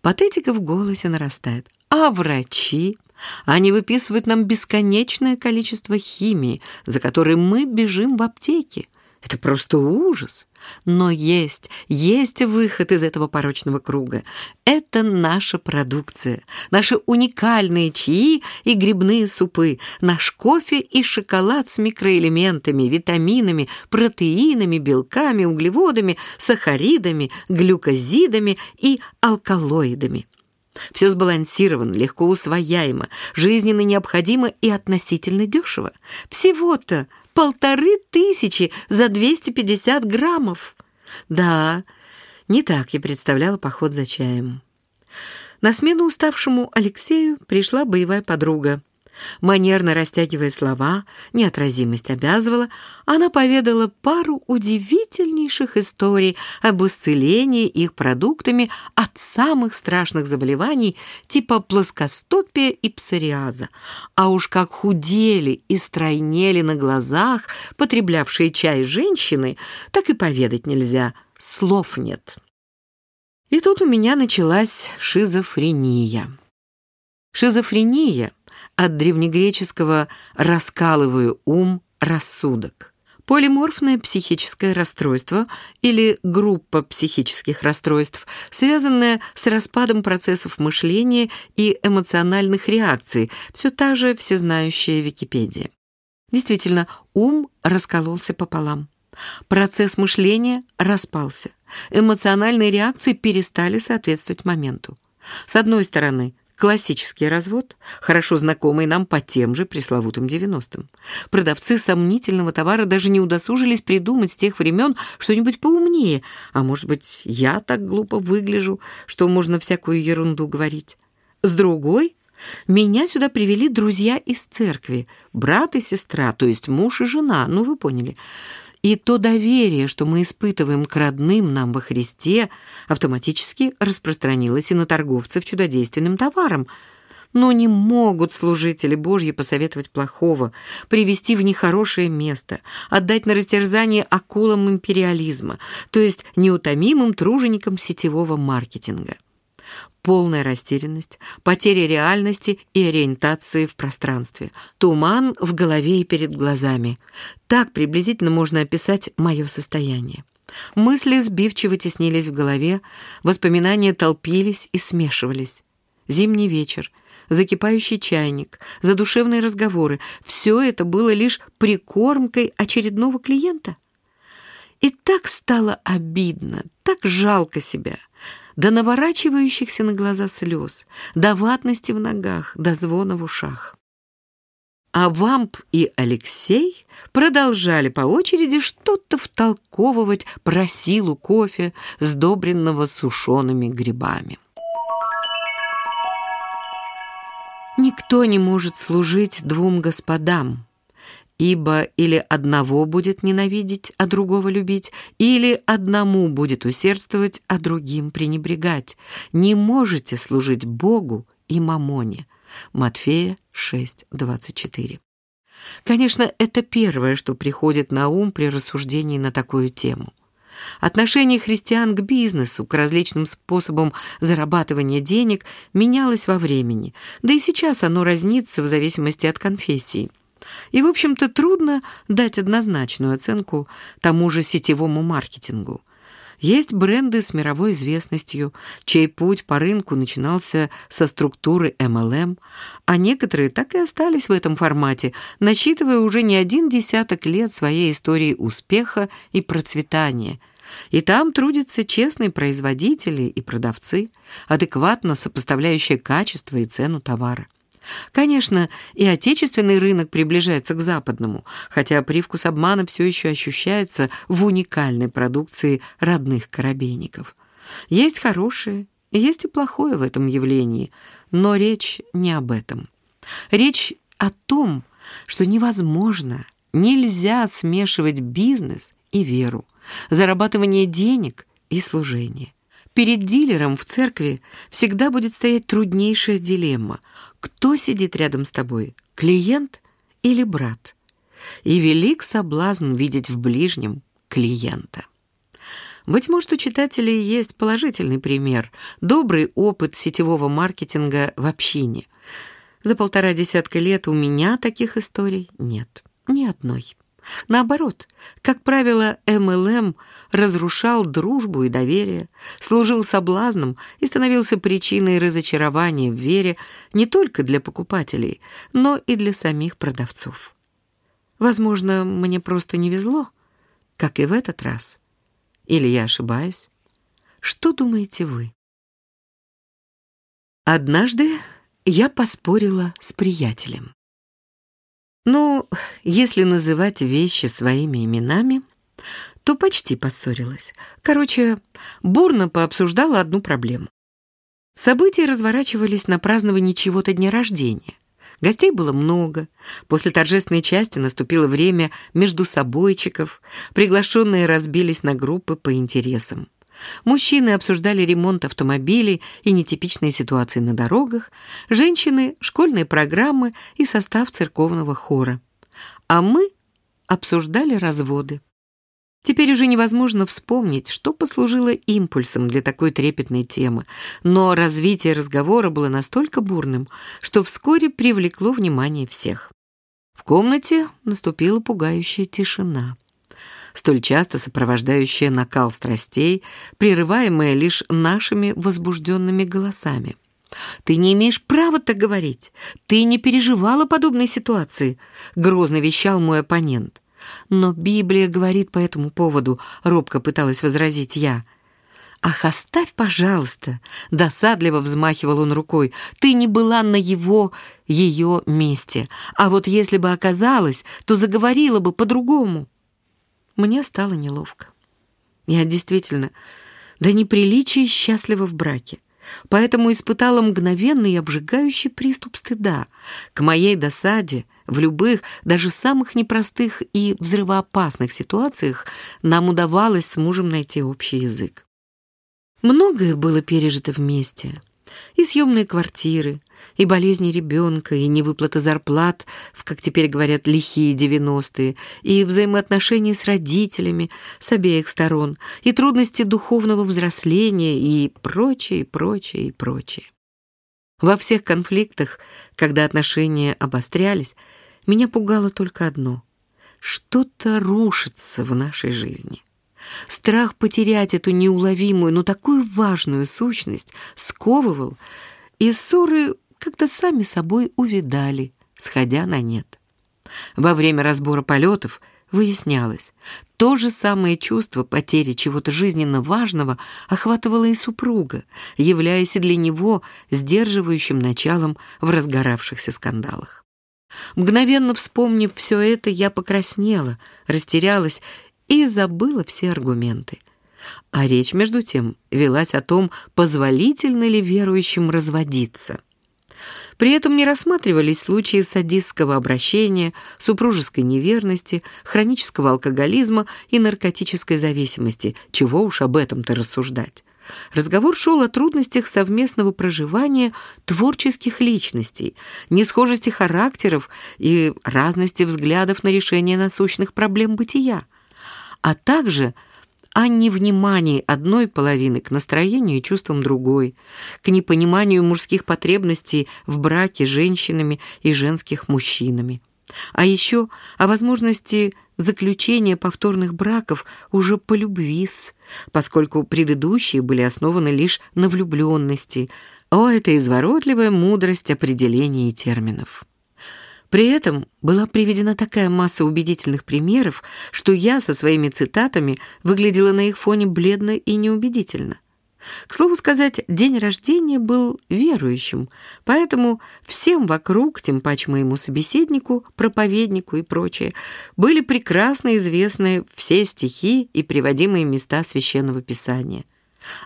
Патетика в голосе нарастает. А врачи? Они выписывают нам бесконечное количество химии, за которой мы бежим в аптеке. Это просто ужас. Но есть, есть выход из этого порочного круга. Это наша продукция, наши уникальные чаи и грибные супы, наш кофе и шоколад с микроэлементами, витаминами, протеинами, белками, углеводами, сахаридами, глюкозидами и алкалоидами. Все сбалансировано, легко усвояемо, жизненно необходимо и относительно дешево. Всего-то полторы тысячи за 250 граммов. Да, не так я представляла поход за чаем. На смену уставшему Алексею пришла боевая подруга. Манерно растягивая слова, неотразимость обязывала, она поведала пару удивительнейших историй об исцелении их продуктами от самых страшных заболеваний типа плоскостопия и псориаза. А уж как худели и стройнели на глазах потреблявшие чай женщины, так и поведать нельзя, слов нет. И тут у меня началась шизофрения. Шизофрения — от древнегреческого «раскалываю ум, рассудок». Полиморфное психическое расстройство или группа психических расстройств, связанная с распадом процессов мышления и эмоциональных реакций, все та же всезнающая Википедия. Действительно, ум раскололся пополам. Процесс мышления распался. Эмоциональные реакции перестали соответствовать моменту. С одной стороны, Классический развод, хорошо знакомый нам по тем же пресловутым 90-м. Продавцы сомнительного товара даже не удосужились придумать с тех времен что-нибудь поумнее. А может быть, я так глупо выгляжу, что можно всякую ерунду говорить. С другой, меня сюда привели друзья из церкви, брат и сестра, то есть муж и жена, ну вы поняли. И то доверие, что мы испытываем к родным нам во Христе, автоматически распространилось и на торговцев чудодейственным товаром. Но не могут служители Божьи посоветовать плохого, привести в нехорошее место, отдать на растерзание акулам империализма, то есть неутомимым труженикам сетевого маркетинга. Полная растерянность, потеря реальности и ориентации в пространстве, туман в голове и перед глазами. Так приблизительно можно описать мое состояние. Мысли сбивчиво теснились в голове, воспоминания толпились и смешивались. Зимний вечер, закипающий чайник, задушевные разговоры — все это было лишь прикормкой очередного клиента. И так стало обидно, так жалко себя, до наворачивающихся на глаза слез, до ватности в ногах, до звона в ушах. А Вамп и Алексей продолжали по очереди что-то втолковывать про силу кофе, сдобренного сушеными грибами. Никто не может служить двум господам, ибо или одного будет ненавидеть, а другого любить, или одному будет усердствовать, а другим пренебрегать. Не можете служить Богу и мамоне. Матфея 6:24. Конечно, это первое, что приходит на ум при рассуждении на такую тему. Отношение христиан к бизнесу, к различным способам зарабатывания денег менялось во времени, да и сейчас оно разнится в зависимости от конфессии. И, в общем-то, трудно дать однозначную оценку тому же сетевому маркетингу. Есть бренды с мировой известностью, чей путь по рынку начинался со структуры MLM, а некоторые так и остались в этом формате, насчитывая уже не один десяток лет своей истории успеха и процветания – и там трудятся честные производители и продавцы, адекватно сопоставляющие качество и цену товара. Конечно, и отечественный рынок приближается к западному, хотя привкус обмана все еще ощущается в уникальной продукции родных коробейников. Есть хорошее, есть и плохое в этом явлении, но речь не об этом. Речь о том, что невозможно, нельзя смешивать бизнес и веру, зарабатывание денег и служение. Перед дилером в церкви всегда будет стоять труднейшая дилемма. Кто сидит рядом с тобой, клиент или брат? И велик соблазн видеть в ближнем клиента. Быть может, у читателей есть положительный пример, добрый опыт сетевого маркетинга в общине. За полтора десятка лет у меня таких историй нет, ни одной. Наоборот, как правило, МЛМ разрушал дружбу и доверие, служил соблазном и становился причиной разочарования в вере не только для покупателей, но и для самих продавцов. Возможно, мне просто не везло, как и в этот раз. Или я ошибаюсь? Что думаете вы? Однажды я поспорила с приятелем. Ну, если называть вещи своими именами, то почти поссорилась. Короче, бурно пообсуждала одну проблему. События разворачивались на праздновании чего-то дня рождения. Гостей было много. После торжественной части наступило время между собойчиков. Приглашенные разбились на группы по интересам. Мужчины обсуждали ремонт автомобилей и нетипичные ситуации на дорогах, женщины — школьные программы и состав церковного хора. А мы обсуждали разводы. Теперь уже невозможно вспомнить, что послужило импульсом для такой трепетной темы, но развитие разговора было настолько бурным, что вскоре привлекло внимание всех. В комнате наступила пугающая тишина столь часто сопровождающая накал страстей, прерываемая лишь нашими возбужденными голосами. «Ты не имеешь права так говорить. Ты не переживала подобной ситуации», — грозно вещал мой оппонент. «Но Библия говорит по этому поводу», — робко пыталась возразить я. «Ах, оставь, пожалуйста!» — досадливо взмахивал он рукой. «Ты не была на его, ее месте. А вот если бы оказалась, то заговорила бы по-другому». Мне стало неловко. Я действительно до неприличия счастлива в браке, поэтому испытала мгновенный обжигающий приступ стыда. К моей досаде в любых, даже самых непростых и взрывоопасных ситуациях нам удавалось с мужем найти общий язык. Многое было пережито вместе. И съемные квартиры, и болезни ребенка, и невыплата зарплат в, как теперь говорят, лихие девяностые, и взаимоотношения с родителями с обеих сторон, и трудности духовного взросления, и прочее, прочее, и прочее. Во всех конфликтах, когда отношения обострялись, меня пугало только одно — что-то рушится в нашей жизни. Страх потерять эту неуловимую, но такую важную сущность сковывал, и ссоры как-то сами собой увидали, сходя на нет. Во время разбора полетов выяснялось, то же самое чувство потери чего-то жизненно важного охватывало и супруга, являясь для него сдерживающим началом в разгоравшихся скандалах. Мгновенно вспомнив все это, я покраснела, растерялась и забыла все аргументы. А речь, между тем, велась о том, позволительно ли верующим разводиться. При этом не рассматривались случаи садистского обращения, супружеской неверности, хронического алкоголизма и наркотической зависимости, чего уж об этом-то рассуждать. Разговор шел о трудностях совместного проживания творческих личностей, несхожести характеров и разности взглядов на решение насущных проблем бытия а также о невнимании одной половины к настроению и чувствам другой, к непониманию мужских потребностей в браке женщинами и женских мужчинами. А еще о возможности заключения повторных браков уже по любви, поскольку предыдущие были основаны лишь на влюбленности. О, это изворотливая мудрость определений терминов. При этом была приведена такая масса убедительных примеров, что я со своими цитатами выглядела на их фоне бледно и неубедительно. К слову сказать, день рождения был верующим, поэтому всем вокруг, тем паче моему собеседнику, проповеднику и прочее, были прекрасно известны все стихи и приводимые места Священного Писания.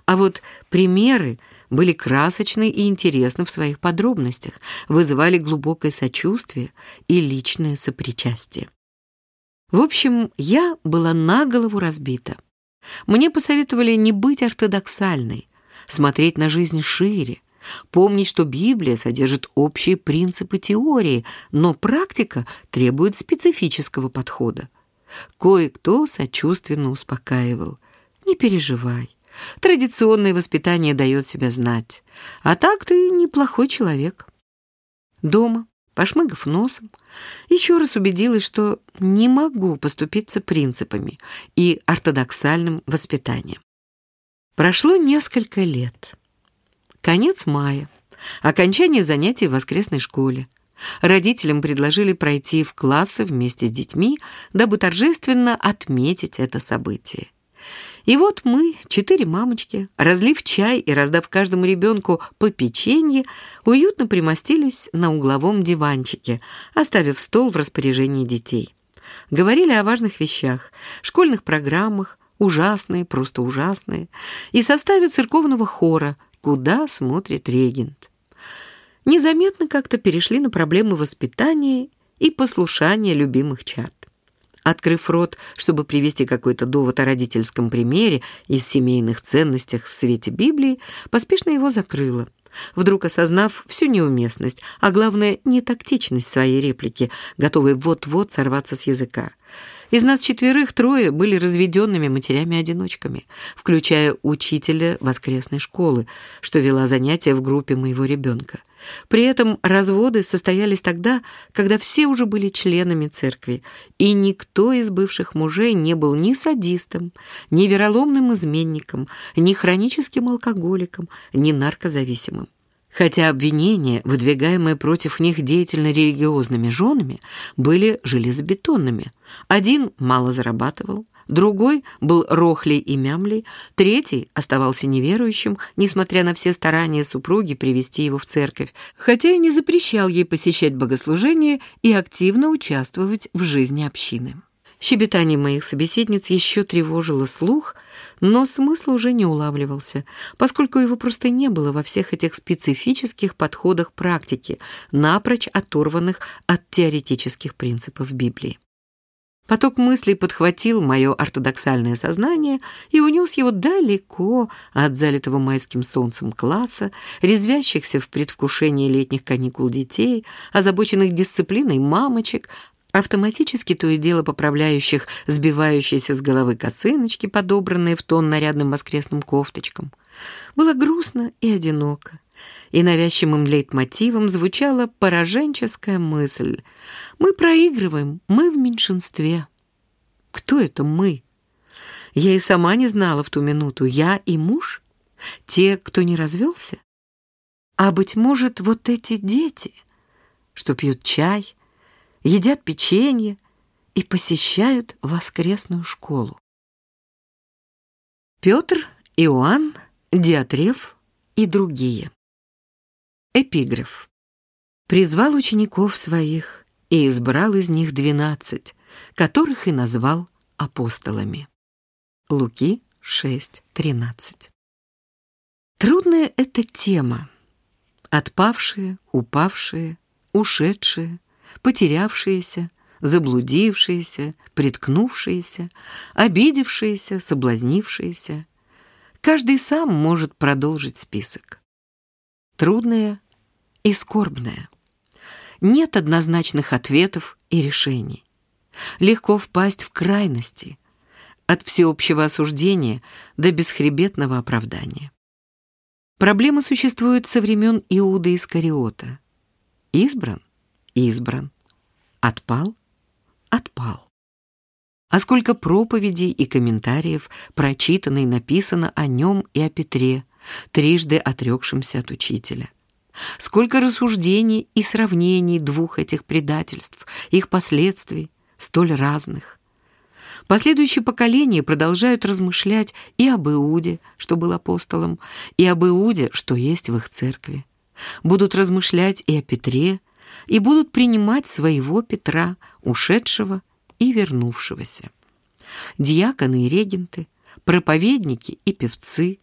А вот примеры были красочны и интересны в своих подробностях, вызывали глубокое сочувствие и личное сопричастие. В общем, я была на голову разбита. Мне посоветовали не быть ортодоксальной, смотреть на жизнь шире, помнить, что Библия содержит общие принципы теории, но практика требует специфического подхода. Кое-кто сочувственно успокаивал. «Не переживай, Традиционное воспитание дает себя знать. А так ты неплохой человек. Дома, пошмыгав носом, еще раз убедилась, что не могу поступиться принципами и ортодоксальным воспитанием. Прошло несколько лет. Конец мая. Окончание занятий в воскресной школе. Родителям предложили пройти в классы вместе с детьми, дабы торжественно отметить это событие. И вот мы, четыре мамочки, разлив чай и раздав каждому ребенку по печенье, уютно примостились на угловом диванчике, оставив стол в распоряжении детей. Говорили о важных вещах, школьных программах, ужасные, просто ужасные, и составе церковного хора «Куда смотрит регент». Незаметно как-то перешли на проблемы воспитания и послушания любимых чад. Открыв рот, чтобы привести какой-то довод о родительском примере и семейных ценностях в свете Библии, поспешно его закрыла. Вдруг осознав всю неуместность, а главное, нетактичность своей реплики, готовой вот-вот сорваться с языка. Из нас четверых трое были разведенными матерями-одиночками, включая учителя воскресной школы, что вела занятия в группе моего ребенка. При этом разводы состоялись тогда, когда все уже были членами церкви, и никто из бывших мужей не был ни садистом, ни вероломным изменником, ни хроническим алкоголиком, ни наркозависимым. Хотя обвинения, выдвигаемые против них деятельно-религиозными женами, были железобетонными. Один мало зарабатывал, другой был рохлей и мямлей, третий оставался неверующим, несмотря на все старания супруги привести его в церковь, хотя и не запрещал ей посещать богослужения и активно участвовать в жизни общины. Щебетание моих собеседниц еще тревожило слух, но смысл уже не улавливался, поскольку его просто не было во всех этих специфических подходах практики, напрочь оторванных от теоретических принципов Библии. Поток мыслей подхватил мое ортодоксальное сознание и унес его далеко от залитого майским солнцем класса, резвящихся в предвкушении летних каникул детей, озабоченных дисциплиной мамочек, автоматически то и дело поправляющих сбивающиеся с головы косыночки, подобранные в тон нарядным воскресным кофточкам. Было грустно и одиноко и навязчивым лейтмотивом звучала пораженческая мысль. «Мы проигрываем, мы в меньшинстве». Кто это «мы»? Я и сама не знала в ту минуту. Я и муж? Те, кто не развелся? А, быть может, вот эти дети, что пьют чай, едят печенье и посещают воскресную школу. Петр, Иоанн, Диатреф и другие. Эпиграф. «Призвал учеников своих и избрал из них двенадцать, которых и назвал апостолами». Луки 6.13. Трудная эта тема. Отпавшие, упавшие, ушедшие, потерявшиеся, заблудившиеся, приткнувшиеся, обидевшиеся, соблазнившиеся. Каждый сам может продолжить список. Трудная и скорбная. Нет однозначных ответов и решений. Легко впасть в крайности, от всеобщего осуждения до бесхребетного оправдания. Проблема существует со времен Иуда Искариота. Избран? Избран. Отпал? Отпал. А сколько проповедей и комментариев прочитано и написано о нем и о Петре, трижды отрекшемся от учителя. Сколько рассуждений и сравнений двух этих предательств, их последствий, столь разных. Последующие поколения продолжают размышлять и об Иуде, что был апостолом, и об Иуде, что есть в их церкви. Будут размышлять и о Петре, и будут принимать своего Петра, ушедшего и вернувшегося. Диаконы и регенты, проповедники и певцы,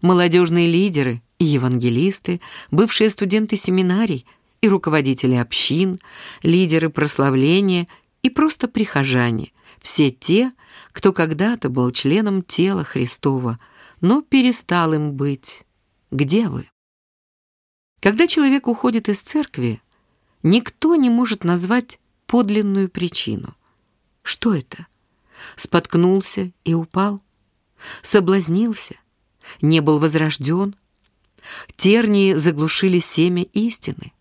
молодежные лидеры и евангелисты, бывшие студенты семинарий и руководители общин, лидеры прославления и просто прихожане, все те, кто когда-то был членом тела Христова, но перестал им быть. Где вы? Когда человек уходит из церкви, никто не может назвать подлинную причину. Что это? Споткнулся и упал? Соблазнился? Не был возрожден? Тернии заглушили семя истины.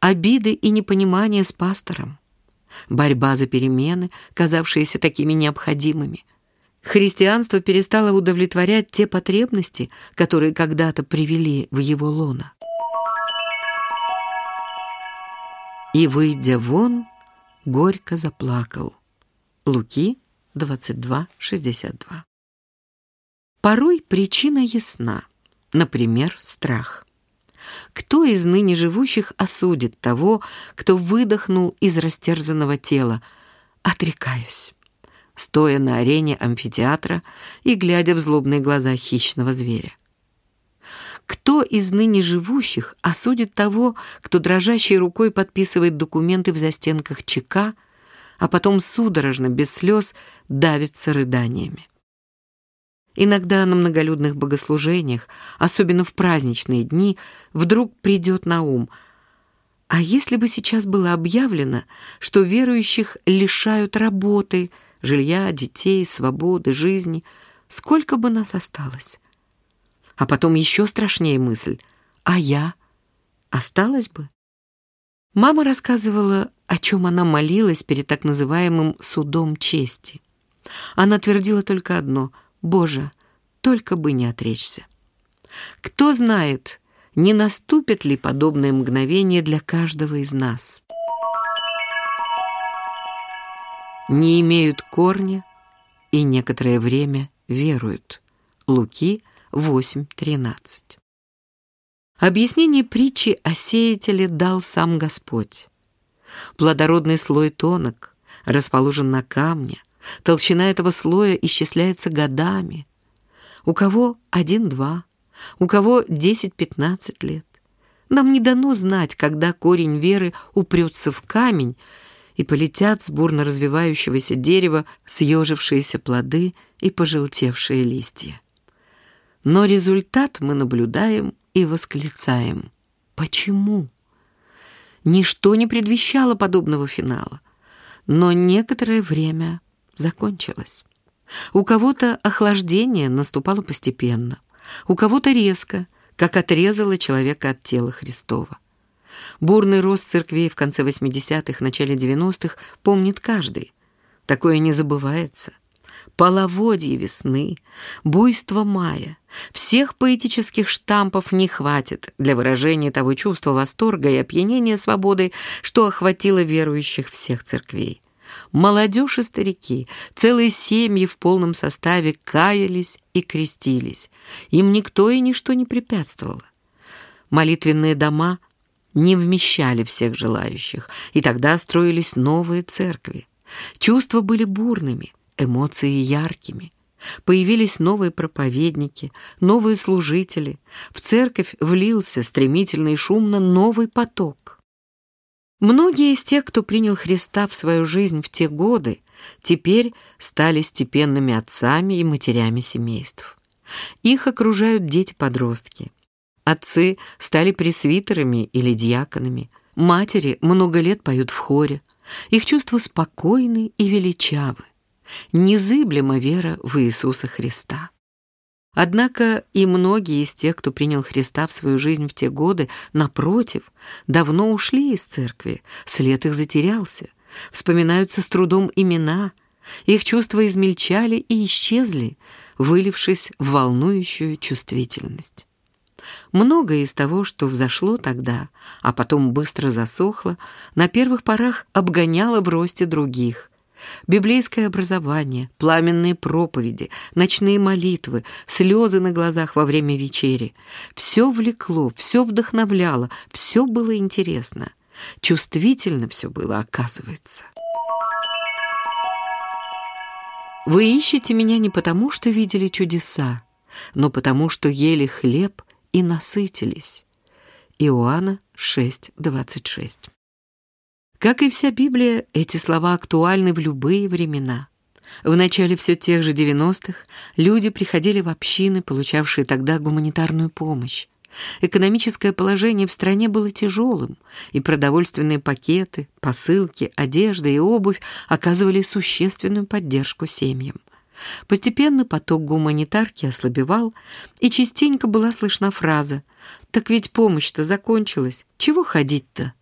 Обиды и непонимание с пастором. Борьба за перемены, казавшиеся такими необходимыми. Христианство перестало удовлетворять те потребности, которые когда-то привели в его лоно. И, выйдя вон, горько заплакал. Луки 22:62. Порой причина ясна, например, страх. Кто из ныне живущих осудит того, кто выдохнул из растерзанного тела? Отрекаюсь. Стоя на арене амфитеатра и глядя в злобные глаза хищного зверя. Кто из ныне живущих осудит того, кто дрожащей рукой подписывает документы в застенках ЧК, а потом судорожно, без слез, давится рыданиями? Иногда на многолюдных богослужениях, особенно в праздничные дни, вдруг придет на ум. А если бы сейчас было объявлено, что верующих лишают работы, жилья, детей, свободы, жизни, сколько бы нас осталось? А потом еще страшнее мысль. А я? Осталась бы? Мама рассказывала, о чем она молилась перед так называемым «судом чести». Она твердила только одно — Боже, только бы не отречься. Кто знает, не наступит ли подобное мгновение для каждого из нас. Не имеют корня и некоторое время веруют. Луки 8.13. Объяснение притчи о сеятеле дал сам Господь. Плодородный слой тонок, расположен на камне, Толщина этого слоя исчисляется годами. У кого один-два, у кого десять-пятнадцать лет. Нам не дано знать, когда корень веры упрется в камень, и полетят с бурно развивающегося дерева съежившиеся плоды и пожелтевшие листья. Но результат мы наблюдаем и восклицаем. Почему? Ничто не предвещало подобного финала, но некоторое время закончилось. У кого-то охлаждение наступало постепенно, у кого-то резко, как отрезало человека от тела Христова. Бурный рост церквей в конце 80-х, начале 90-х помнит каждый. Такое не забывается. Половодье весны, буйство мая. Всех поэтических штампов не хватит для выражения того чувства восторга и опьянения свободой, что охватило верующих всех церквей. Молодежь и старики, целые семьи в полном составе каялись и крестились. Им никто и ничто не препятствовало. Молитвенные дома не вмещали всех желающих, и тогда строились новые церкви. Чувства были бурными, эмоции яркими. Появились новые проповедники, новые служители. В церковь влился стремительно и шумно новый поток. Многие из тех, кто принял Христа в свою жизнь в те годы, теперь стали степенными отцами и матерями семейств. Их окружают дети-подростки. Отцы стали пресвитерами или диаконами. Матери много лет поют в хоре. Их чувства спокойны и величавы. Незыблема вера в Иисуса Христа. Однако и многие из тех, кто принял Христа в свою жизнь в те годы, напротив, давно ушли из церкви, след их затерялся. Вспоминаются с трудом имена, их чувства измельчали и исчезли, вылившись в волнующую чувствительность. Многое из того, что взошло тогда, а потом быстро засохло, на первых порах обгоняло в росте других. Библейское образование, пламенные проповеди, ночные молитвы, слезы на глазах во время вечери. Все влекло, все вдохновляло, все было интересно. Чувствительно все было, оказывается. Вы ищете меня не потому, что видели чудеса, но потому, что ели хлеб и насытились. Иоанна 6:26. Как и вся Библия, эти слова актуальны в любые времена. В начале все тех же 90-х люди приходили в общины, получавшие тогда гуманитарную помощь. Экономическое положение в стране было тяжелым, и продовольственные пакеты, посылки, одежда и обувь оказывали существенную поддержку семьям. Постепенно поток гуманитарки ослабевал, и частенько была слышна фраза «Так ведь помощь-то закончилась, чего ходить-то?»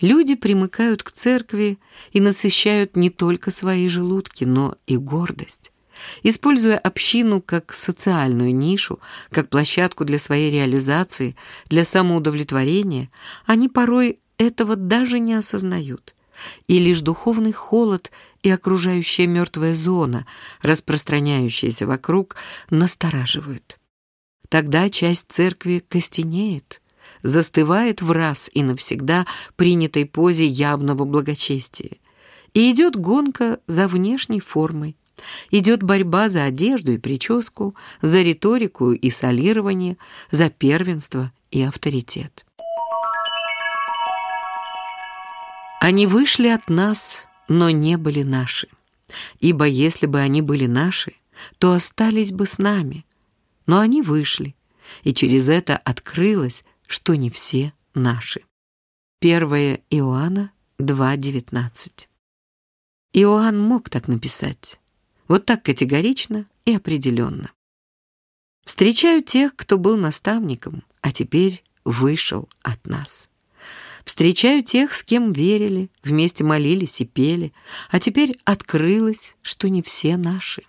Люди примыкают к церкви и насыщают не только свои желудки, но и гордость. Используя общину как социальную нишу, как площадку для своей реализации, для самоудовлетворения, они порой этого даже не осознают – и лишь духовный холод и окружающая мертвая зона, распространяющаяся вокруг, настораживают. Тогда часть церкви костенеет, застывает в раз и навсегда принятой позе явного благочестия. И идет гонка за внешней формой, идет борьба за одежду и прическу, за риторику и солирование, за первенство и авторитет. Они вышли от нас, но не были наши. Ибо если бы они были наши, то остались бы с нами. Но они вышли, и через это открылось, что не все наши. 1 Иоанна 2.19 Иоанн мог так написать. Вот так категорично и определенно. Встречаю тех, кто был наставником, а теперь вышел от нас. Встречаю тех, с кем верили, вместе молились и пели, а теперь открылось, что не все наши.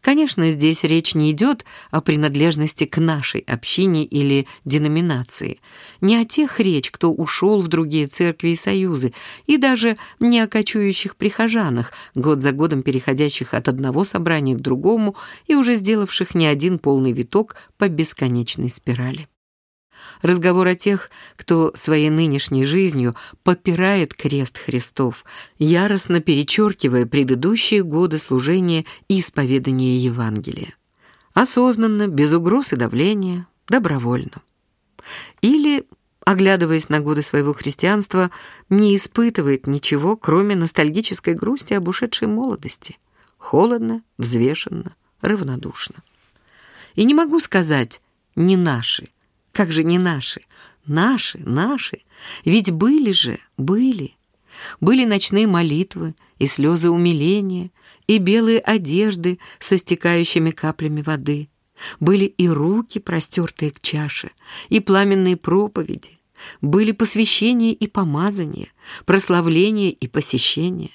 Конечно, здесь речь не идет о принадлежности к нашей общине или деноминации, не о тех речь, кто ушел в другие церкви и союзы, и даже не о кочующих прихожанах, год за годом переходящих от одного собрания к другому и уже сделавших не один полный виток по бесконечной спирали разговор о тех, кто своей нынешней жизнью попирает крест Христов, яростно перечеркивая предыдущие годы служения и исповедания Евангелия. Осознанно, без угроз и давления, добровольно. Или оглядываясь на годы своего христианства, не испытывает ничего, кроме ностальгической грусти об ушедшей молодости. Холодно, взвешенно, равнодушно. И не могу сказать «не наши». Как же не наши? Наши, наши. Ведь были же, были. Были ночные молитвы и слезы умиления, и белые одежды со стекающими каплями воды. Были и руки, простертые к чаше, и пламенные проповеди. Были посвящения и помазания, прославления и посещения.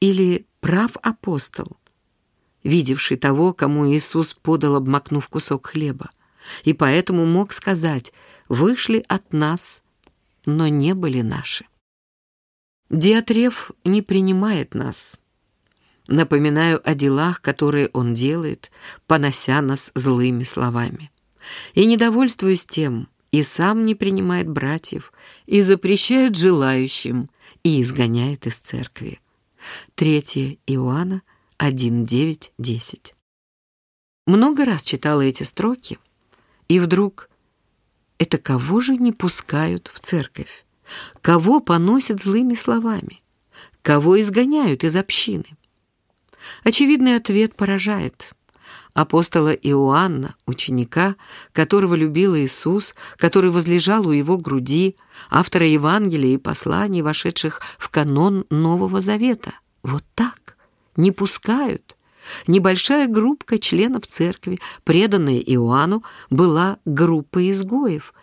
Или прав апостол, видевший того, кому Иисус подал, обмакнув кусок хлеба, и поэтому мог сказать «вышли от нас, но не были наши». Диатреф не принимает нас. Напоминаю о делах, которые он делает, понося нас злыми словами. И недовольствуюсь тем, и сам не принимает братьев, и запрещает желающим, и изгоняет из церкви. 3 Иоанна 1.9.10 Много раз читала эти строки, и вдруг это кого же не пускают в церковь? Кого поносят злыми словами? Кого изгоняют из общины? Очевидный ответ поражает. Апостола Иоанна, ученика, которого любил Иисус, который возлежал у его груди, автора Евангелия и посланий, вошедших в канон Нового Завета. Вот так. Не пускают. Небольшая группка членов церкви, преданная Иоанну, была группой изгоев,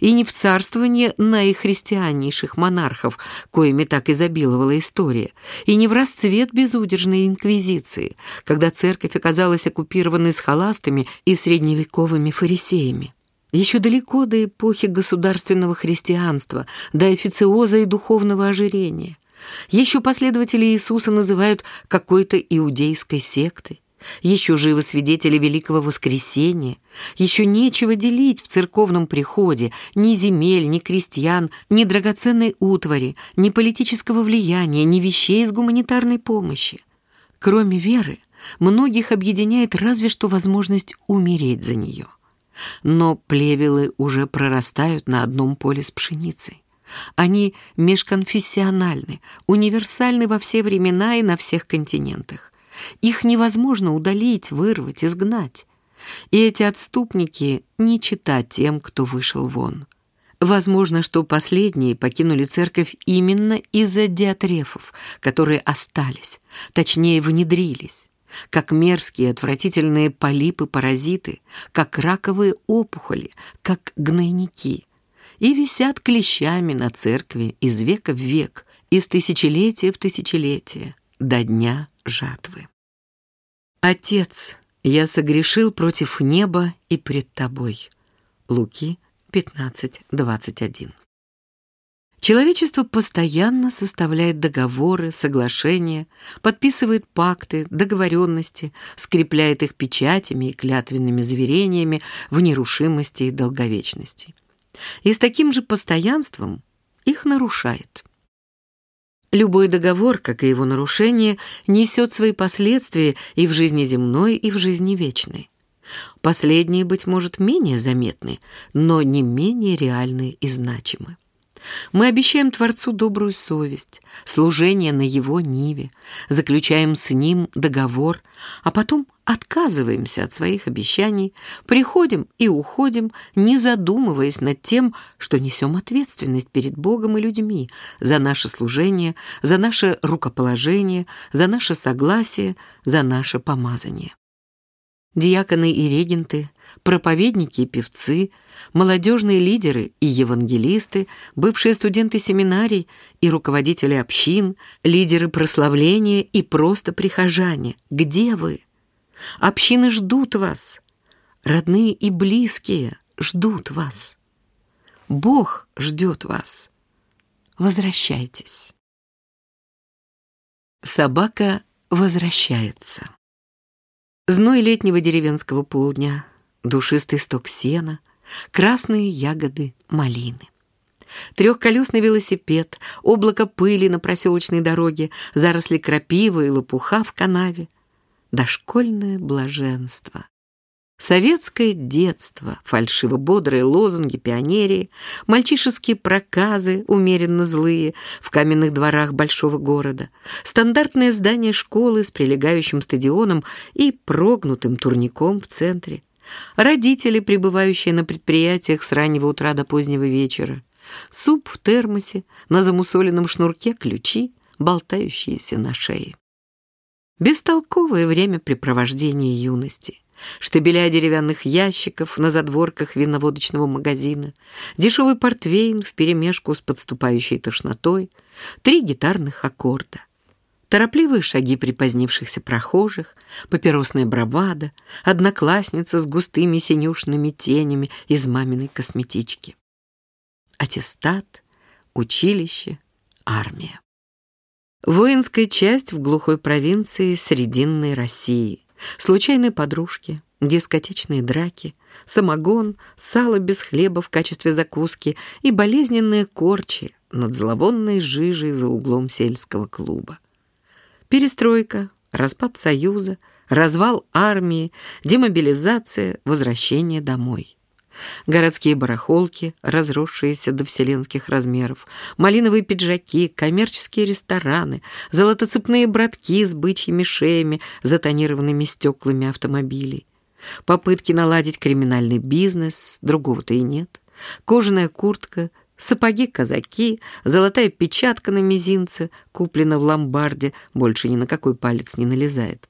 и не в царствование наихристианнейших монархов, коими так изобиловала история, и не в расцвет безудержной инквизиции, когда церковь оказалась оккупированной схоластами и средневековыми фарисеями. Еще далеко до эпохи государственного христианства, до официоза и духовного ожирения. Еще последователи Иисуса называют какой-то иудейской сектой. Еще живы свидетели Великого Воскресения. Еще нечего делить в церковном приходе ни земель, ни крестьян, ни драгоценной утвари, ни политического влияния, ни вещей из гуманитарной помощи. Кроме веры, многих объединяет разве что возможность умереть за нее. Но плевелы уже прорастают на одном поле с пшеницей. Они межконфессиональны, универсальны во все времена и на всех континентах. Их невозможно удалить, вырвать, изгнать. И эти отступники не читать тем, кто вышел вон. Возможно, что последние покинули церковь именно из-за диатрефов, которые остались, точнее, внедрились, как мерзкие отвратительные полипы-паразиты, как раковые опухоли, как гнойники, и висят клещами на церкви из века в век, из тысячелетия в тысячелетие, до дня жатвы. Отец, я согрешил против неба и пред тобой. Луки 15:21. Человечество постоянно составляет договоры, соглашения, подписывает пакты, договоренности, скрепляет их печатями и клятвенными заверениями в нерушимости и долговечности. И с таким же постоянством их нарушает. Любой договор, как и его нарушение, несет свои последствия и в жизни земной, и в жизни вечной. Последние, быть может, менее заметны, но не менее реальны и значимы. Мы обещаем Творцу добрую совесть, служение на Его ниве, заключаем с Ним договор, а потом отказываемся от своих обещаний, приходим и уходим, не задумываясь над тем, что несем ответственность перед Богом и людьми за наше служение, за наше рукоположение, за наше согласие, за наше помазание диаконы и регенты, проповедники и певцы, молодежные лидеры и евангелисты, бывшие студенты семинарий и руководители общин, лидеры прославления и просто прихожане. Где вы? Общины ждут вас. Родные и близкие ждут вас. Бог ждет вас. Возвращайтесь. Собака возвращается. Зной летнего деревенского полдня, душистый сток сена, красные ягоды малины. Трехколесный велосипед, облако пыли на проселочной дороге, заросли крапивы и лопуха в канаве. Дошкольное блаженство. Советское детство, фальшиво-бодрые лозунги пионерии, мальчишеские проказы, умеренно злые, в каменных дворах большого города, стандартное здание школы с прилегающим стадионом и прогнутым турником в центре, родители, пребывающие на предприятиях с раннего утра до позднего вечера, суп в термосе, на замусоленном шнурке ключи, болтающиеся на шее. Бестолковое времяпрепровождение юности — штабеля деревянных ящиков на задворках винноводочного магазина, дешевый портвейн вперемешку с подступающей тошнотой, три гитарных аккорда. Торопливые шаги припозднившихся прохожих, папиросная бравада, одноклассница с густыми синюшными тенями из маминой косметички. Аттестат, училище, армия. Воинская часть в глухой провинции Срединной России – Случайные подружки, дискотечные драки, самогон, сало без хлеба в качестве закуски и болезненные корчи над зловонной жижей за углом сельского клуба. Перестройка, распад Союза, развал армии, демобилизация, возвращение домой городские барахолки, разросшиеся до вселенских размеров, малиновые пиджаки, коммерческие рестораны, золотоцепные братки с бычьими шеями, затонированными стеклами автомобилей. Попытки наладить криминальный бизнес, другого-то и нет. Кожаная куртка, сапоги-казаки, золотая печатка на мизинце, куплена в ломбарде, больше ни на какой палец не налезает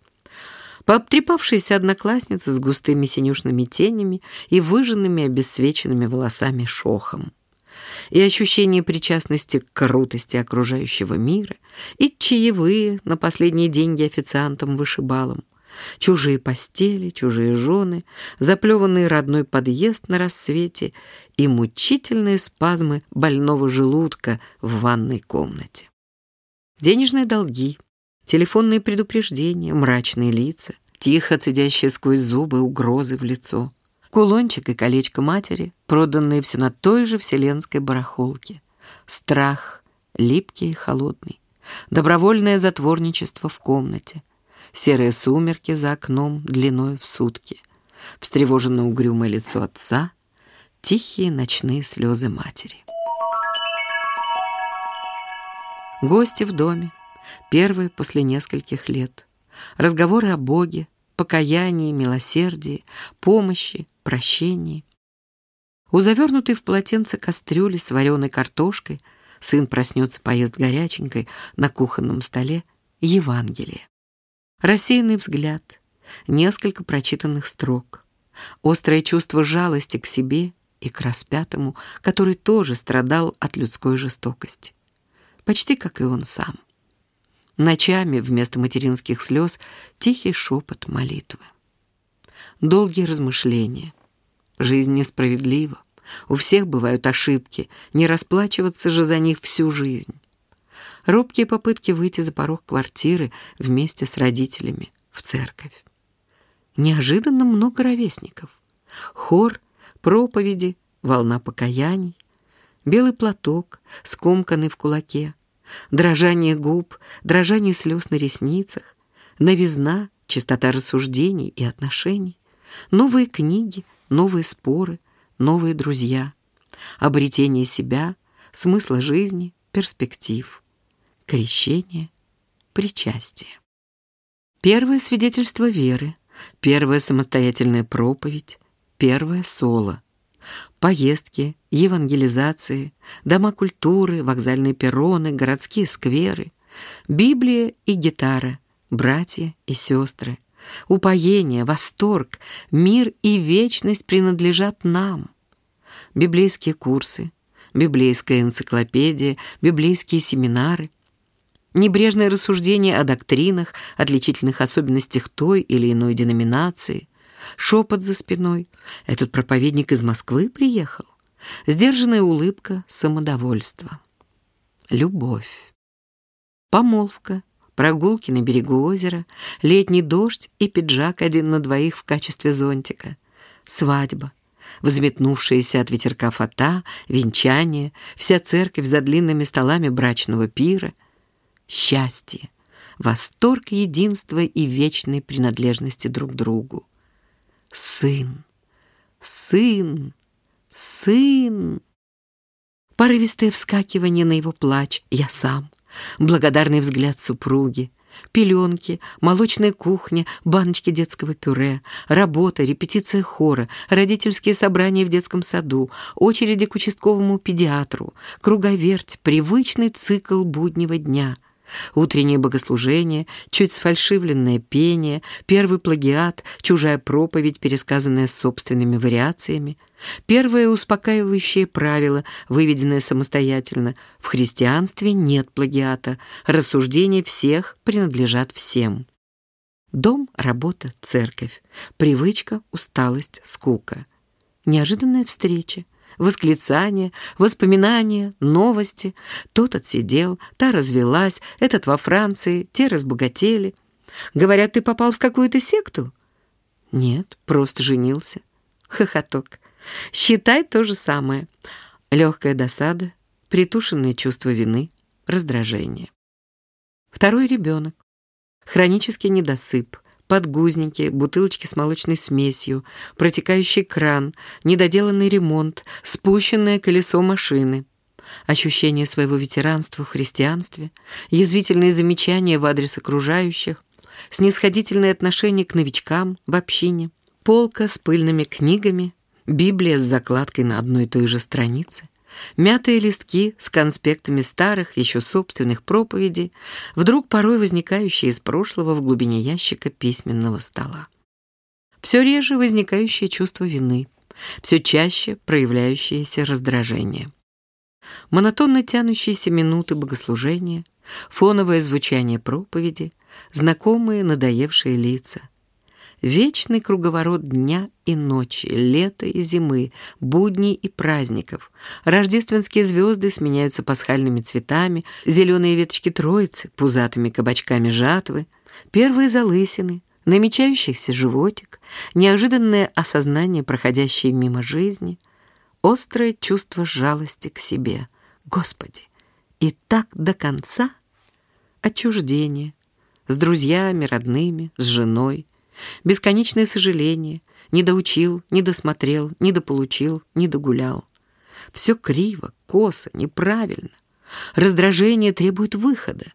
пообтрепавшаяся одноклассница с густыми синюшными тенями и выжженными обесцвеченными волосами шохом. И ощущение причастности к крутости окружающего мира, и чаевые на последние деньги официантам-вышибалам, чужие постели, чужие жены, заплеванный родной подъезд на рассвете и мучительные спазмы больного желудка в ванной комнате. Денежные долги — Телефонные предупреждения, мрачные лица, тихо цедящие сквозь зубы угрозы в лицо. Кулончик и колечко матери, проданные все на той же вселенской барахолке. Страх, липкий и холодный. Добровольное затворничество в комнате. Серые сумерки за окном длиной в сутки. Встревоженно угрюмое лицо отца. Тихие ночные слезы матери. Гости в доме первые после нескольких лет. Разговоры о Боге, покаянии, милосердии, помощи, прощении. У завернутой в полотенце кастрюли с вареной картошкой сын проснется, поест горяченькой на кухонном столе Евангелие. Рассеянный взгляд, несколько прочитанных строк, острое чувство жалости к себе и к распятому, который тоже страдал от людской жестокости, почти как и он сам. Ночами вместо материнских слез тихий шепот молитвы. Долгие размышления. Жизнь несправедлива. У всех бывают ошибки. Не расплачиваться же за них всю жизнь. Робкие попытки выйти за порог квартиры вместе с родителями в церковь. Неожиданно много ровесников. Хор, проповеди, волна покаяний, белый платок, скомканный в кулаке, дрожание губ, дрожание слез на ресницах, новизна, чистота рассуждений и отношений, новые книги, новые споры, новые друзья, обретение себя, смысла жизни, перспектив, крещение, причастие. Первое свидетельство веры, первая самостоятельная проповедь, первое соло — Поездки, евангелизации, дома культуры, вокзальные перроны, городские скверы, Библия и гитара, братья и сестры, упоение, восторг, мир и вечность принадлежат нам. Библейские курсы, библейская энциклопедия, библейские семинары, небрежное рассуждение о доктринах, отличительных особенностях той или иной деноминации, шепот за спиной. Этот проповедник из Москвы приехал. Сдержанная улыбка, самодовольство. Любовь. Помолвка, прогулки на берегу озера, летний дождь и пиджак один на двоих в качестве зонтика. Свадьба. Взметнувшаяся от ветерка фата, венчание, вся церковь за длинными столами брачного пира. Счастье, восторг единства и вечной принадлежности друг другу сын, сын, сын. Порывистое вскакивание на его плач «Я сам», благодарный взгляд супруги, пеленки, молочная кухня, баночки детского пюре, работа, репетиция хора, родительские собрания в детском саду, очереди к участковому педиатру, круговерть, привычный цикл буднего дня — Утреннее богослужение, чуть сфальшивленное пение, первый плагиат, чужая проповедь, пересказанная собственными вариациями, первое успокаивающее правило, выведенное самостоятельно. В христианстве нет плагиата, рассуждения всех принадлежат всем. Дом, работа, церковь, привычка, усталость, скука. Неожиданная встреча — восклицания, воспоминания, новости. Тот отсидел, та развелась, этот во Франции, те разбогатели. Говорят, ты попал в какую-то секту? Нет, просто женился. Хохоток. Считай то же самое. Легкая досада, притушенное чувство вины, раздражение. Второй ребенок. Хронический недосып, подгузники, бутылочки с молочной смесью, протекающий кран, недоделанный ремонт, спущенное колесо машины. Ощущение своего ветеранства в христианстве, язвительные замечания в адрес окружающих, снисходительное отношение к новичкам в общине, полка с пыльными книгами, Библия с закладкой на одной и той же странице — Мятые листки с конспектами старых, еще собственных проповедей, вдруг порой возникающие из прошлого в глубине ящика письменного стола. Все реже возникающее чувство вины, все чаще проявляющееся раздражение. Монотонно тянущиеся минуты богослужения, фоновое звучание проповеди, знакомые надоевшие лица — Вечный круговорот дня и ночи, лета и зимы, будней и праздников. Рождественские звезды сменяются пасхальными цветами, зеленые веточки троицы, пузатыми кабачками жатвы, первые залысины, намечающийся животик, неожиданное осознание, проходящее мимо жизни, острое чувство жалости к себе. Господи, и так до конца? Отчуждение, с друзьями, родными, с женой, Бесконечное сожаление. Не доучил, не досмотрел, не дополучил, не догулял. Все криво, косо, неправильно. Раздражение требует выхода.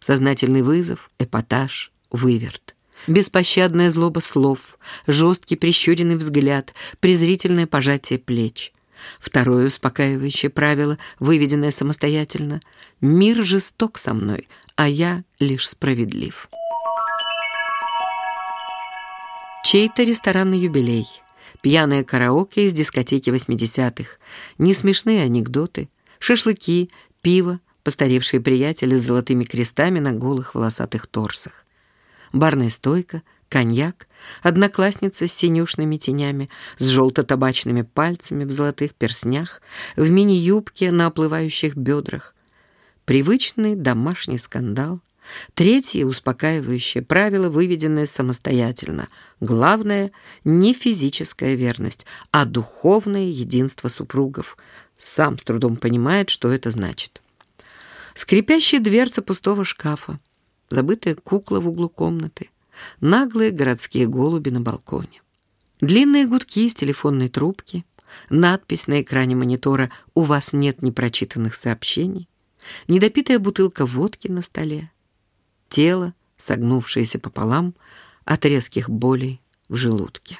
Сознательный вызов, эпатаж, выверт. Беспощадная злоба слов, жесткий прищуренный взгляд, презрительное пожатие плеч. Второе успокаивающее правило, выведенное самостоятельно. «Мир жесток со мной, а я лишь справедлив». Чей-то ресторанный юбилей, пьяное караоке из дискотеки 80-х, несмешные анекдоты, шашлыки, пиво, постаревшие приятели с золотыми крестами на голых волосатых торсах. Барная стойка, коньяк, одноклассница с синюшными тенями, с желто-табачными пальцами в золотых перснях, в мини-юбке на оплывающих бедрах. Привычный домашний скандал — Третье успокаивающее правило, выведенное самостоятельно. Главное — не физическая верность, а духовное единство супругов. Сам с трудом понимает, что это значит. Скрипящая дверца пустого шкафа, забытая кукла в углу комнаты, наглые городские голуби на балконе. Длинные гудки из телефонной трубки, надпись на экране монитора «У вас нет непрочитанных сообщений», недопитая бутылка водки на столе, тело, согнувшееся пополам от резких болей в желудке.